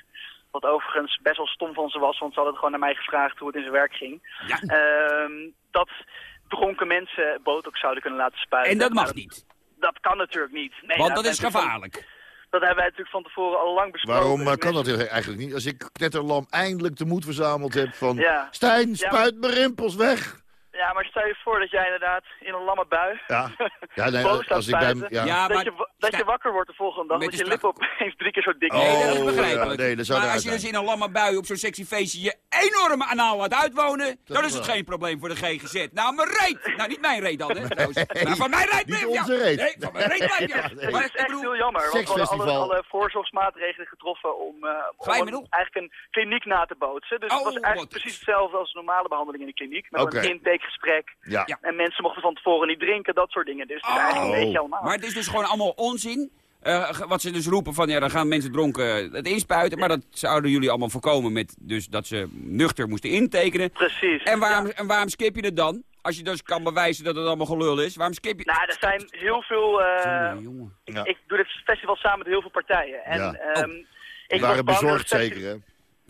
wat overigens best wel stom van ze was, want ze hadden het gewoon naar mij gevraagd hoe het in zijn werk ging. Ja. Ehm, dat dronken mensen botox zouden kunnen laten spuiten. En dat mag niet, Dat kan natuurlijk niet. Nee, want dat is gevaarlijk. Dat hebben wij natuurlijk van tevoren al lang besproken. Waarom eh, Dus kan dat eigenlijk niet? Als ik knetterlam eindelijk de moed verzameld heb van... Ja. Stijn, Ja. spuit mijn rimpels weg! Ja, maar stel je voor dat jij inderdaad in een lamme bui... Ja, ja nee, als ik bij... Ja. Ja, dat, maar je, dat je wakker wordt de volgende dag, Met dat je lippen straf- opeens drie keer zo dik Oh, Nee, dat is begrijpelijk. ja, nee, dat zou maar als je dus in een lamme bui op zo'n sexy feestje je enorme anaal laat uitwonen, dan is is het wel. geen probleem voor de GGZ. Nou, mijn reet! Nou, niet mijn reet dan, hè, trouwens. Maar van mijn reet niet onze reet. Nee, van mijn reet nee. Maar Het is echt bedoel, heel jammer, want we hadden alle, alle voorzorgsmaatregelen getroffen om, eh, een- eigenlijk een kliniek na te bootsen. Dus het Oh, was eigenlijk wat- precies hetzelfde als een normale behandeling in de kliniek. Met een intakegesprek. Ja. Ja. En mensen mochten van tevoren niet drinken, dat soort dingen. Dus Oh. eigenlijk een beetje allemaal. Maar het is dus gewoon allemaal onzin. Eh, wat ze dus roepen van, ja, dan gaan mensen dronken het inspuiten. Maar dat zouden jullie allemaal voorkomen met dus dat ze nuchter moesten intekenen. Precies. En waarom, Ja. en waarom skip je het dan? Als je dus kan bewijzen dat het allemaal gelul is. Waarom skip je... Nou, er zijn heel veel... eh, Jongen. Ja. Ik doe dit festival samen met heel veel partijen. En, Ja. ehm, ik was waren bezorgd zeker, hè?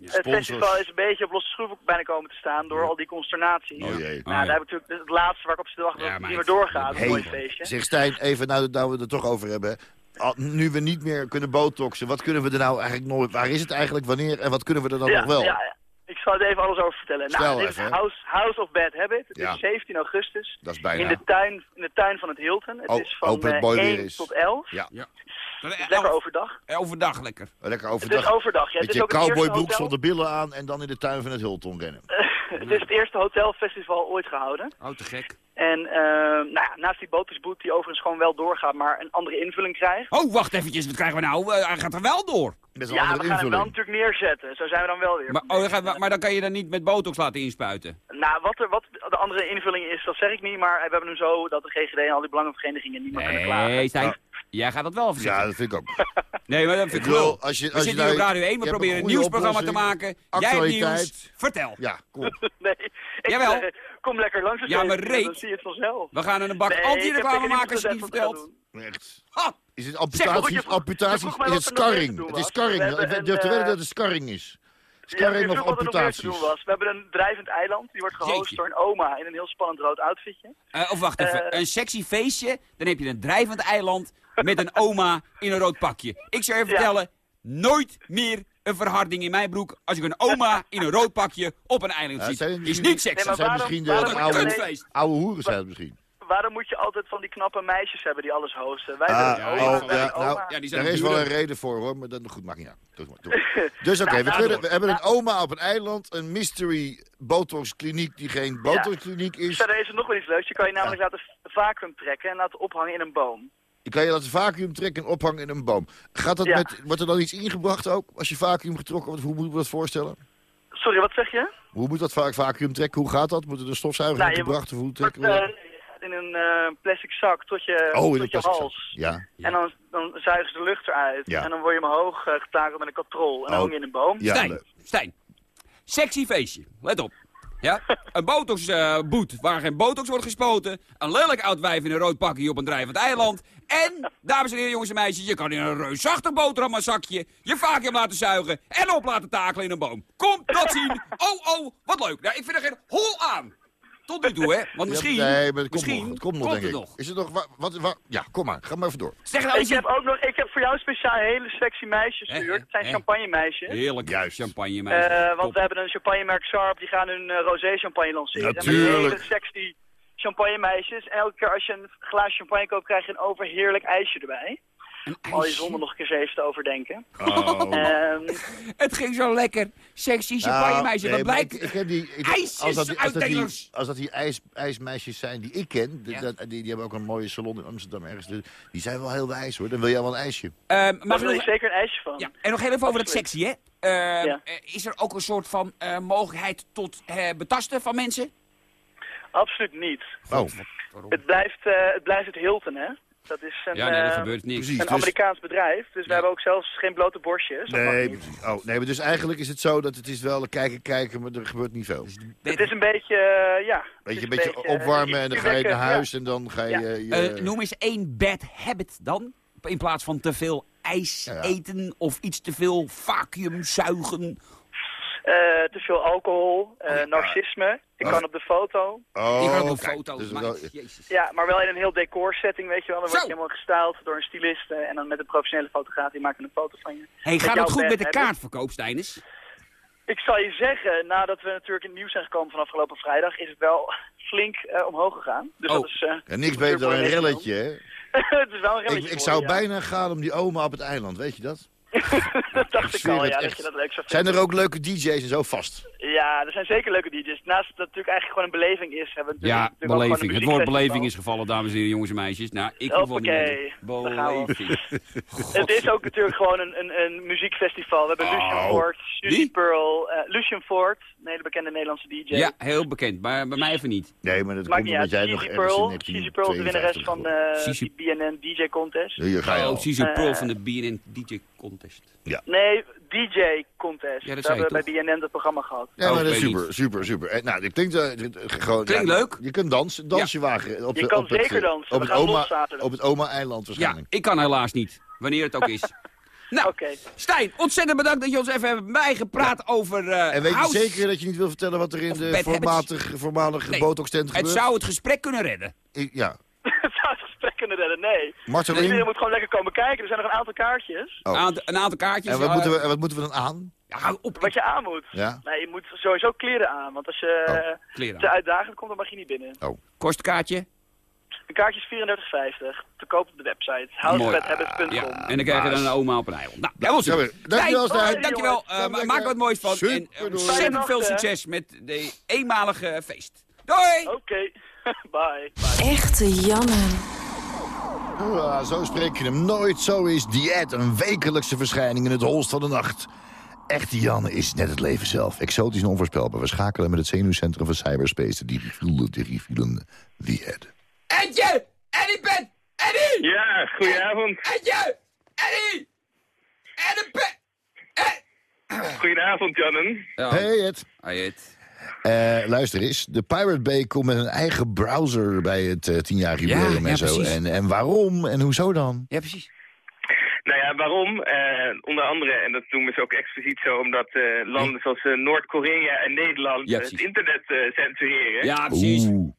Het festival is een beetje op losse schroeven bijna komen te staan door al die consternatie. Oh jee. Nou, Oh, daar ja. heb ik natuurlijk het laatste waar ik op zit te wachten Ja, dat het niet meer doorgaat. Een Hey, mooi feestje. Zeg Stijn, even nou, nou we het er toch over hebben. Nu we niet meer kunnen botoxen, wat kunnen we er nou eigenlijk nooit... Waar is het eigenlijk, wanneer en wat kunnen we er dan ja, nog wel? Ja, ja. ik zal er even alles over vertellen. Nou, dit even, is. House, House of Bad Habit. Het Ja. is 17 augustus. Dat is In bijna. de, tuin, in de tuin van het Hilton. Het Oh, is van hoop dat het eh, mooi weer 1 is. tot 11. Ja, Ja. Het is lekker overdag. Eh, Overdag lekker. lekker Het is overdag. overdag. Ja. Het Met is je ook het eerste cowboybroek hotel- zonder billen aan en dan in de tuin van het Hilton rennen. Het is het eerste hotelfestival ooit gehouden. Oh, te gek. En eh, nou ja, naast die botersboot die overigens gewoon wel doorgaat, maar een andere invulling krijgt. Oh, wacht eventjes. Wat krijgen we nou? Eh, hij gaat er wel door. Met een Ja, we andere gaan hem dan invulling. natuurlijk neerzetten. Zo zijn we dan wel weer. Maar, oh, dan we- maar dan kan je dan niet met botox laten inspuiten. Nou, wat, er, wat de andere invulling is, dat zeg ik niet. Maar we hebben hem zo dat de GGD en al die belangenverenigingen niet meer kunnen klagen. Nee. Jij gaat dat wel even Ja, dat vind ik ook. Nee, maar dat vind Ik ik wel. als je- We als je zitten nou- hier op Radio 1, je we proberen een nieuwsprogramma te maken. Jij hebt Actualiteit. nieuws. Vertel. Ja, kom. Nee, ik Jawel. zeg, kom lekker langs. Ja, maar reet. Dan zie je het vanzelf. We gaan een bak Nee, ik anti-reclame maken als je het niet ik vertelt. Echt. Is het Zeg, amputatie? vroeg- amputatie is het scarring. Het is scarring. We een, durft te wedden eh, dat het scarring is. Scarring of te amputaties. doen was. We hebben een drijvend eiland. Die wordt gehost Jeetje. door een oma in een heel spannend rood outfitje. Eh, of wacht even, Eh. een sexy feestje, dan heb je een drijvend eiland met een oma in een rood pakje. Ik zou je Ja. vertellen, nooit meer een verharding in mijn broek als ik een oma in een rood pakje op een eiland Ja, zie. Is niet sexy. Nee, zijn misschien de waarom oude, oude hoeren zijn het misschien. Waarom moet je altijd van die knappe meisjes hebben die alles hosten? Wij Ah, ja, oma, oh, ja, nou. Ja, die zijn Daar is wel een reden voor hoor, maar dat goed, maakt niet uit. Doe maar, doe maar. Dus oké, Nou, we, nou, hebben een oma op een eiland, een mystery botox kliniek die geen botox kliniek is. Verder is er nog wel iets leuks. Je kan je namelijk laten vacuüm trekken en laten ophangen in een boom. Je kan je laten vacuüm trekken en ophangen in een boom. Gaat dat Ja. met, wordt er dan iets ingebracht ook, als je vacuüm getrokken wordt? Hoe moeten we dat voorstellen? Sorry, wat zeg je? Hoe moet dat vaak vacuüm trekken? Hoe gaat dat? Moeten er stofzuigers Nou, gebracht? Of hoe trekken we dat? eh, in een eh, plastic zak tot je, Oh, in tot een je plastic zak. hals. Ja, En dan, dan zuigen ze de lucht eruit. Ja. En dan word je omhoog uh, getakeld met een katrol. En dan Oh. hang je in een boom. ja Stijn. Stijn. Sexy feestje. Let op. Ja? Een botoxboet waar geen botox wordt gespoten. Een lelijk oud wijf in een rood pakje op een drijvend eiland. En, dames en heren, jongens en meisjes, je kan in een reusachtig boterhammazakje je vacuüm laten zuigen en op laten takelen in een boom. Kom dat zien. Oh, oh, wat leuk. Nou, ik vind er geen hol aan. Tot nu toe, hè. Want misschien, Ja, nee, maar het komt misschien nog. Het komt nog, denk ik. nog. Is het nog? Wa, wat, wa- ja, kom maar. Ga maar even door. Zeg nou eens Ik heb ook nog, ik heb voor jou speciaal hele sexy meisjes Hè, gestuurd. Het zijn hè? champagne meisjes. Heerlijk. Juist. Champagne, Eh, meisje. want Top. we hebben een champagnemerk Sharp, die gaan hun eh, rosé champagne lanceren. Natuurlijk. En met hele sexy champagne meisjes. En elke keer als je een glaas champagne koopt, krijg je een overheerlijk ijsje erbij. Een Al je ijsje. zonde nog een keer eens even te overdenken. Oh. Ehm, Het ging zo lekker. Sexy champagne, Nou, meisje. nee, dat maar blijkt. Ik, ik heb die, ik, IJsjes als dat, die- als dat die, als dat die ijs, ijsmeisjes zijn die ik ken, die, Ja. dat, die, die hebben ook een mooie salon in Amsterdam ergens. dus Die zijn wel heel wijs hoor. Dan wil jij wel een ijsje. Ehm, daar mag wil ik je zeker een ijsje van. ja, en nog heel even over dat sexy, hè. Ehm, Ja. eh, Is er ook een soort van eh, mogelijkheid tot eh, betasten van mensen? Absoluut niet. Oh, Het blijft, eh, het blijft het Hilton, hè? Dat is een, Ja, nee, eh, gebeurt niks. Precies. een dus- Amerikaans bedrijf. Dus Ja. we hebben ook zelfs geen blote borstjes. Nee, niet. precies. oh, nee, maar dus eigenlijk is het zo dat het is wel kijken, kijken, maar er gebeurt niet veel. Het is een beetje, eh, ja. een beetje eh, opwarmen en dan ga je naar ja. huis en dan ga je... Ja. je Eh, noem eens één bad habit dan. In plaats van te veel ijs Ja. eten of iets te veel vacuüm zuigen. Eh, te veel alcohol, eh, narcisme. Ik Oh. kan op de foto. oh, ik kan ook kijk, foto's dus maken. wel- Jezus. Ja, maar wel in een heel decorsetting, weet je wel. Dan word je helemaal gestyled door een stylist. eh, en dan met een professionele fotograaf, die maken een foto van je. Hey, gaat het goed met de kaartverkoop, Stijnes? Ik zal je zeggen, nadat we natuurlijk in het nieuws zijn gekomen van afgelopen vrijdag, is het wel flink eh, omhoog gegaan. Dus Oh. dat is... eh, Ja, niks beter dan een relletje, hè? het is wel een Ik, relletje ik voor zou ja. bijna gaan om die oma op het eiland, weet je dat? dat dacht ik al, ja, dat je dat leuk zou Zijn vinden. er ook leuke DJ's en zo vast? Ja, er zijn zeker leuke DJ's. Naast dat het natuurlijk eigenlijk gewoon een beleving is, hebben we Ja, natuurlijk ook gewoon beleving. een Het woord beleving is gevallen, dames en heren, jongens en meisjes. Nou, ik hoef wel niet gaan we. Beleving. Het is ook natuurlijk gewoon een, een, een muziekfestival. We hebben Lucian Oh. Ford, Suzy? Pearl, eh, Lucian Ford, een hele bekende Nederlandse DJ. Ja, heel bekend, maar bij mij even niet. Nee, maar dat Maakt komt niet omdat uit. jij nog Suzy Pearl, Suzy Pearl is de winnares 1952 van de Suzy- BNN DJ Contest. Hier ga je Oh. Caesar Pearl Eh, van de BNN DJ Contest. Nee, DJ Contest. Ja, dat hebben we bij BNN dat programma gehad. Ja, maar Oh, dat is super, super, super. Eh, nou, dit klinkt eh, gewoon... Klinkt ja, leuk. Je kunt dansen, dansje wagen. Op Je kan op het, zeker eh, dansen. Op We het, oma, op het oma-eiland Ja, waarschijnlijk. ik kan helaas niet, wanneer het ook is. Nou, Oké. Stijn, ontzettend bedankt dat je ons even hebt bijgepraat over eh En weet je zeker dat je niet wil vertellen wat er in Of de voormalig, voormalige Nee, botox-tent Het gebeurt? zou het gesprek kunnen redden. Ik- ja. Het zou het gesprek kunnen redden, nee. Marteling? Iedereen moet gewoon lekker komen kijken. Er zijn nog een aantal kaartjes. Oh. Aant- een aantal kaartjes. En wat, ja, moeten we, en wat moeten we dan aan? ja, hou op. Wat je aan moet. Ja? Nee, je moet sowieso kleren aan. Want als je eh, Kleren te uitdagend komt, dan mag je niet binnen. Kost kaartje? Een kaartje is 34,50. Te koop op de website. Housebedhabits.com. Ja, en dan krijg je dan een oma op een eiland. Nou, Zo super. weer. Dankjewel, Stijn, eh, Dankjewel. Eh, ma- maak er wat moois van. En Super, eh, doei. ontzettend veel succes met de eenmalige feest. Doei! Oké. Bye. Bye. Echte Janne. Ja, zo spreek je hem nooit. Zo is Diet, een wekelijkse verschijning in het holst van de nacht. Echte Janne is net het leven zelf. Exotisch en onvoorspelbaar. We schakelen met het zenuwcentrum van cyberspace. De dirigielen, dirigielen, Diet. Edje! Eddie Ben! Eddie! Ja, goedenavond. Edje! Eddie! Eddie Ben! Goedenavond, Jannen. Ja. Hey Ed. Hey, Ed. Eh, luister eens, de Pirate Bay komt met een eigen browser bij het eh, tienjarig Ja, jubileum ja, en zo. En, en waarom en hoezo dan? Ja, precies. Nou ja, waarom? Eh, onder andere, en dat noemen ze ook expliciet zo, omdat eh, landen zoals Noord-Korea en Nederland Ja, het internet censureren. Ja, precies. Oeh.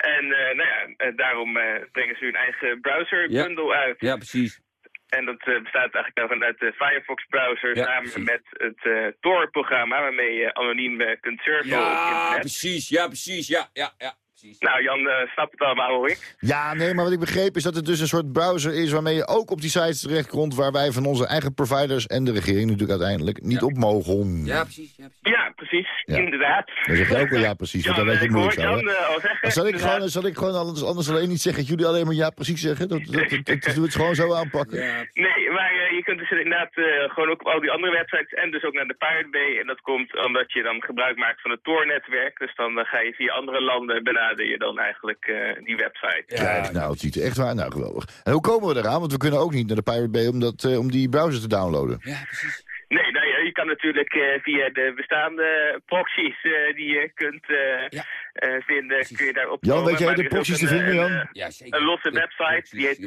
En eh, nou ja, daarom eh, brengen ze hun eigen browser-bundle uit. Ja, precies. En dat eh, bestaat eigenlijk vanuit de Firefox-browser Ja, samen precies. met het eh Tor-programma, waarmee je anoniem eh, kunt surfen op Ja, internet. precies. Ja, precies. Ja, ja, ja. Precies. Nou, Jan eh, snapt het allemaal, hoor ik. Ja, nee, maar wat ik begreep is dat het dus een soort browser is... waarmee je ook op die sites terechtkomt... waar wij van onze eigen providers en de regering natuurlijk uiteindelijk niet Ja. op mogen. Ja, precies. Ja, precies. Ja, precies. Ja. Inderdaad. Dan zeg je ook wel ja, precies. Want dan weet je ik moeilijk eh, al zeggen. Dan zal ik, gewoon, zal ik gewoon anders, anders alleen niet zeggen dat jullie alleen maar ja precies zeggen? Dat, dat, dat, dat, dat we het gewoon zo aanpakken. Ja, Nee, maar eh, je kunt dus inderdaad eh, gewoon ook op al die andere websites en dus ook naar de Pirate Bay. En dat komt omdat je dan gebruik maakt van het Tor-netwerk. Dus dan eh, ga je via andere landen benader je dan eigenlijk eh, die website. Kijk, nou, het ziet er echt waar. Nou, geweldig. En hoe komen we eraan? Want we kunnen ook niet naar de Pirate Bay om, dat, eh, om die browser te downloaden. ja, precies. Nee, nou ja, je kan natuurlijk eh, via de bestaande proxies eh, die je kunt eh, Ja. eh, vinden, kun je daarop Jan, weet jij de proxies te een, vinden, Jan? een, Ja, zeker. Een losse website, die heet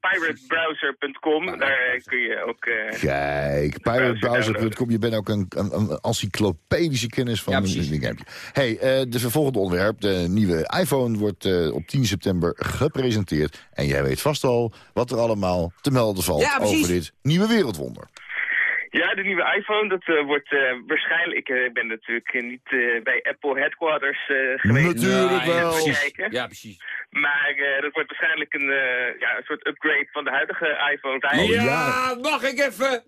piratebrowser.com. Pirate Daar kun je ook... eh, Kijk, piratebrowser.com. Je bent ook een, een, een encyclopedische kennis van Ja, een dingetje. hey, eh de volgende onderwerp. De nieuwe iPhone wordt eh, op 10 september gepresenteerd. En jij weet vast al wat er allemaal te melden valt Ja, precies. over dit nieuwe wereldwonder. Ja, de nieuwe iPhone, dat eh, wordt eh, waarschijnlijk... Ik eh, ben natuurlijk niet eh, bij Apple Headquarters eh, geweest. Natuurlijk wel. Kijken. Ja, precies. Maar eh, dat wordt waarschijnlijk een, eh, ja, een soort upgrade van de huidige iPhone 5. Oh, ja, ja. mag ik even?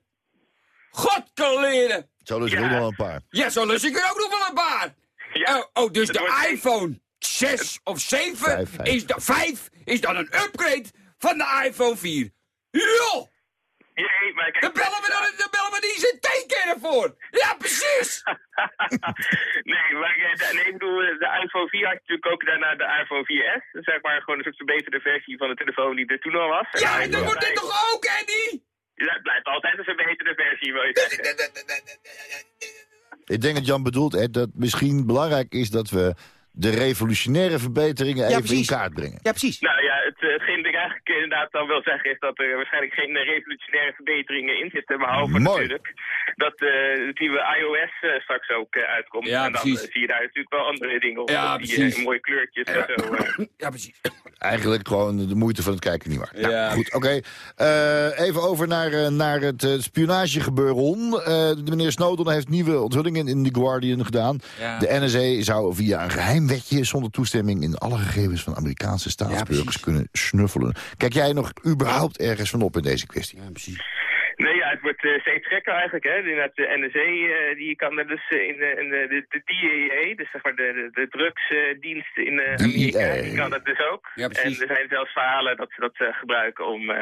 God kan leren. Zo dus er Ja. ook nog een paar. Ja, zo lus ik er ook nog wel een paar. Ja. Oh, oh, dus de wordt- iPhone 6 of 7 Vijf, vijf. is, dan 5 is dan een upgrade van de iPhone 4. Ja, Jee, maar kijk, dan bellen we dan, dan bellen we die ICT-kennen voor. Ja, precies. nee, maar eh, nee, ik bedoel, eh, de iPhone 4 had je natuurlijk ook daarna de iPhone 4S. Dus zeg maar gewoon een soort verbeterde versie van de telefoon die er toen al was. Ja, en En dat wordt dit toch ook, Eddie? 5 Ja, het blijft altijd een verbeterde versie, wil je zeggen. Ik denk dat Jan bedoelt, Ed, dat misschien belangrijk is dat we de revolutionaire verbeteringen even precies. in kaart brengen. Ja, precies. Nou ja, het, eh, hetgeen dat ik eigenlijk inderdaad dan wil zeggen is dat er waarschijnlijk geen revolutionaire verbeteringen in zitten. Behalve Mooi. natuurlijk dat eh, het nieuwe iOS eh, straks ook eh, uitkomt. Ja, en dan precies. zie je daar natuurlijk wel andere dingen op. Ja, die, precies. mooie kleurtjes en zo. Ja, precies. Eigenlijk gewoon de moeite van het kijken niet waard. Nou, Ja. goed, oké. Eh, even over naar, eh, naar het uh, spionagegebeuren. Eh, de meneer Snowden heeft nieuwe onthullingen in The Guardian gedaan. Ja. De NSA zou via een geheim wetje zonder toestemming... in alle gegevens van Amerikaanse staatsburgers kunnen snuffelen. Kijk jij nog überhaupt ergens van op in deze kwestie? Ja, precies. Ja, het wordt eh, steeds gekker eigenlijk. Hè. Inderdaad, de NSA eh, die kan er dus eh, in, de, in de, de, de DEA, dus zeg maar de, de, de drugsdienst in Amerika, die kan dat dus ook. Ja, en er zijn zelfs verhalen dat ze dat gebruiken om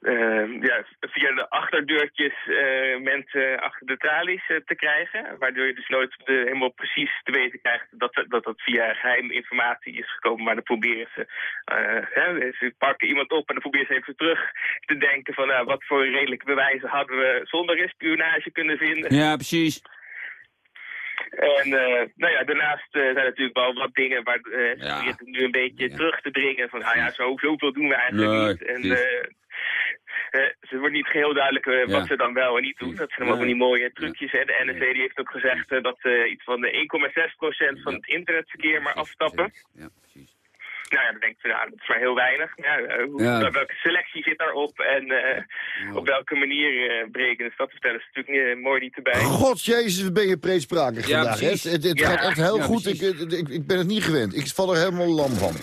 eh, eh, ja, via de achterdeurtjes eh, mensen achter de tralies eh, te krijgen. Waardoor je dus nooit de, helemaal precies te weten krijgt dat dat, dat via geheime informatie is gekomen. Maar dan proberen ze, eh, hè, ze pakken iemand op en dan proberen ze even terug te denken van nou, wat voor redelijke bewijzen hadden we zonder spionage kunnen vinden. Ja, precies. En nou ja, daarnaast zijn er natuurlijk wel wat dingen waar ze Ja. nu een beetje Ja. terug te dringen. Van, nou ja, zo, zoveel doen we eigenlijk Nee, niet. En ze wordt niet geheel duidelijk eh, wat Ja. ze dan wel en niet doen. Dat zijn allemaal van die mooie trucjes. Hè. De NSA die heeft ook gezegd eh, dat eh, iets van de 1,6% van het internetverkeer maar afstappen. Ja, precies. Nou ja, dan denk je, nou, dat is maar heel weinig. Ja, eh, hoe- Ja. Welke selectie zit daarop en eh, op welke manier eh breken? Dus dat vertellen ze natuurlijk niet, eh, mooi niet erbij. God, jezus, wat ben je preetsprakig Ja, vandaag. precies. Het, Ja. gaat echt heel Ja, goed. Ik, ik, ik ben het niet gewend. Ik val er helemaal lam van.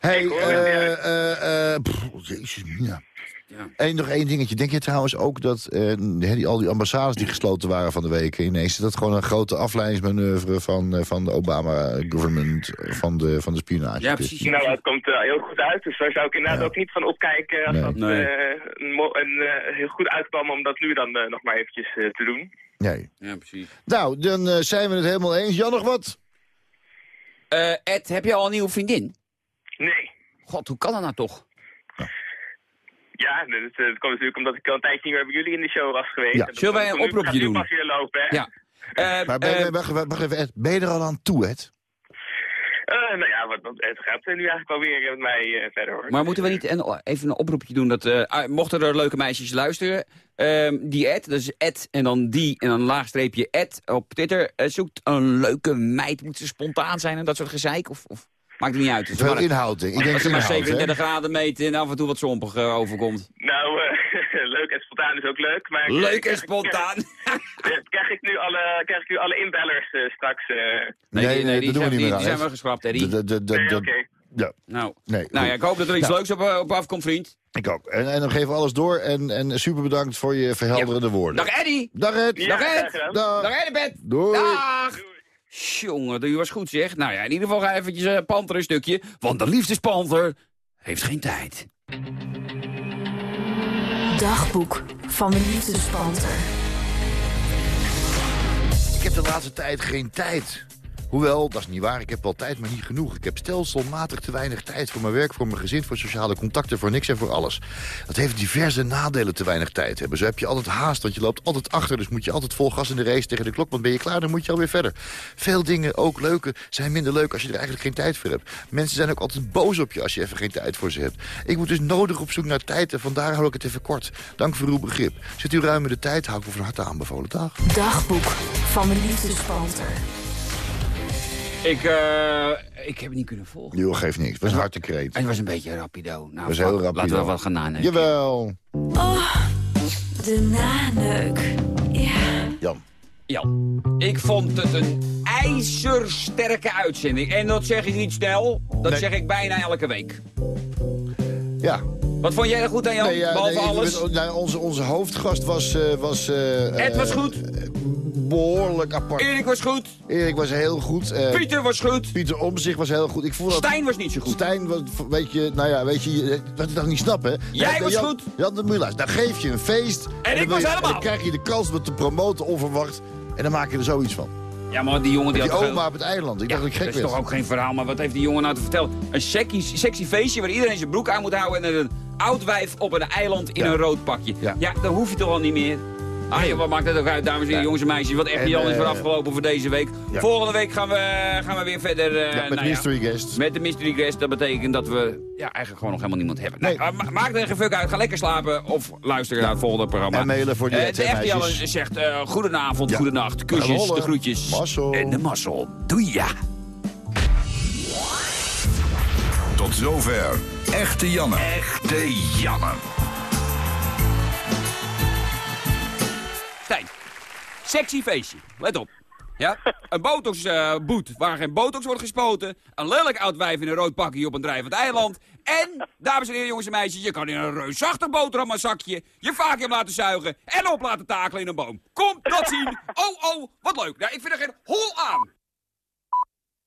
Hey, eh ja. eh, eh, jezus, mina. Ja. En nog één dingetje. Denk je trouwens ook dat eh, hè, die, al die ambassades die gesloten waren van de week ineens... dat gewoon een grote afleidingsmanoeuvre van, eh, van de Obama-government... van de, van de spionage Ja, precies. Nou, dat komt eh, heel goed uit. Dus daar zou ik inderdaad Ja. ook niet van opkijken als Nee. dat Nee. eh, een, een, eh, heel goed uitkwam om dat nu dan nog maar eventjes eh, te doen. Nee. Ja, precies. Nou, dan zijn we het helemaal eens. Jan, nog wat? Eh, Ed, heb je al een nieuwe vriendin? Nee. God, hoe kan dat nou toch? Ja, dat, eh, dat komt natuurlijk omdat ik al een tijdje niet meer bij jullie in de show was geweest. Ja. Zullen wij een oproepje doen? pas weer lopen, hè? Ja. Eh, Maar ben, eh, wacht, wacht, wacht even, Ed. Ben je er al aan toe, Ed? Eh, nou ja, wat, het gaat eh, nu eigenlijk wel weer met mij eh, verder, hoor. Maar moeten we niet een, even een oproepje doen dat, eh, ah, mochten er leuke meisjes luisteren, ehm, die Ed, dat is Ed en dan die en dan een laagstreepje Ed op Twitter, eh, zoekt een leuke meid, moet ze spontaan zijn en dat soort gezeik, of, of maakt het niet uit. Veel maar- inhoud. Ik denk maar inhoud, hè? 37 graden meten en af en toe wat zompig eh, overkomt. Nou, eh, leuk en spontaan is ook leuk. Maar Leuk en spontaan. Krijg, krijg ik nu alle, krijg ik nu alle inbellers eh, straks? eh? Nee, nee, die, dat doen we niet die, meer aan, die zijn wel geschrapt, Eddie. Nee, oké. Ja, Nou, nee. nou ja, ik hoop dat er iets Nou. leuks op, eh, op afkomt, vriend. Ik ook. En, en dan geven we alles door. En, en super bedankt voor je verhelderende woorden. Dag Eddie! Dag Ed. Ja, Dag Ed! Dag. Dag Eddie, Doei. Dag! Jongen, die was goed zeg. Nou ja, in ieder geval ga eventjes uh, panter een stukje. Want de liefdespanter heeft geen tijd. Dagboek van de liefdespanter. Ik heb de laatste tijd geen tijd. Hoewel, dat is niet waar, ik heb wel tijd, maar niet genoeg. Ik heb stelselmatig te weinig tijd voor mijn werk, voor mijn gezin... voor sociale contacten, voor niks en voor alles. Dat heeft diverse nadelen te weinig tijd hebben. Zo heb je altijd haast, want je loopt altijd achter... dus moet je altijd vol gas in de race tegen de klok... want ben je klaar, dan moet je alweer verder. Veel dingen, ook leuke, zijn minder leuk als je er eigenlijk geen tijd voor hebt. Mensen zijn ook altijd boos op je als je even geen tijd voor ze hebt. Ik moet dus nodig op zoek naar tijd en vandaar hou ik het even kort. Dank voor uw begrip. Zit u ruim in de tijd, hou ik u van harte aanbevolen. Dag. Dagboek van de liefdespanter. Ik, eh, ik heb het niet kunnen volgen. Jo, geeft niks. Het was een harte kreet. Het was een beetje rapido. Nou, was heel rapido. Laten we wat gaan nadenken. Jawel. De naneuk. Ja. Jan. Jan, ik vond het een ijzersterke uitzending. En dat zeg ik niet snel, dat Nee. zeg ik bijna elke week. Ja. Wat vond jij er goed aan, Jan? ja, Behalve nee, alles? ben- nou, onze, onze hoofdgast was... eh, was eh, Ed was goed. Behoorlijk apart. Erik was goed. Erik was heel goed. eh, Pieter was goed. Pieter Omzicht was heel goed. Ik voel dat... Stijn was niet zo goed. Stijn, was, weet je, nou ja, weet je, wat ik dat niet snap, hè? Jij Ja, was Jan, goed. Jan de Mula's, dan geef je een feest. En ik was je- helemaal. Dan krijg je de kans om het te promoten onverwacht. En dan maak je er zoiets van. Ja, maar die jongen die, Die had oma op het eiland. Ik Ja, dacht dat ik dat gek is werd. toch ook geen verhaal, maar wat heeft die jongen nou te vertellen? Een sexy, sexy feestje waar iedereen zijn broek aan moet houden... en een oud wijf op een eiland in Ja. een rood pakje. Ja. Ja. dan hoef je toch al niet meer? Ah joh, wat maakt het ook uit, dames en heren, Ja. jongens en meisjes. Wat echt Jan is weer eh, afgelopen voor deze week. ja. Volgende week gaan we, gaan we weer verder... eh, Ja, met nou ja, mystery guest. met de mystery guest, dat betekent dat we ja, eigenlijk gewoon nog helemaal niemand hebben. Nee. Nou, ma- maak er geen fuck uit, ga lekker slapen of luister naar het volgende programma. En mailen voor die het, De hè, echte Jan meisjes. zegt uh, goedenavond, Ja. goedenacht, kusjes, de groetjes. Mazzel. En de mazzel. Doei ja. Tot zover. Echte Janne. Echte Janne. Stijn, sexy feestje, let op. Ja? Een botoxboet waar geen botox wordt gespoten. Een lelijk oud wijf in een rood pakje op een drijvend eiland. En, dames en heren, jongens en meisjes, je kan in een reusachtig boterhammazakje je vacuüm laten zuigen en op laten takelen in een boom. Kom, dat zien. Oh, oh, wat leuk. Nou, ik vind er geen hol aan.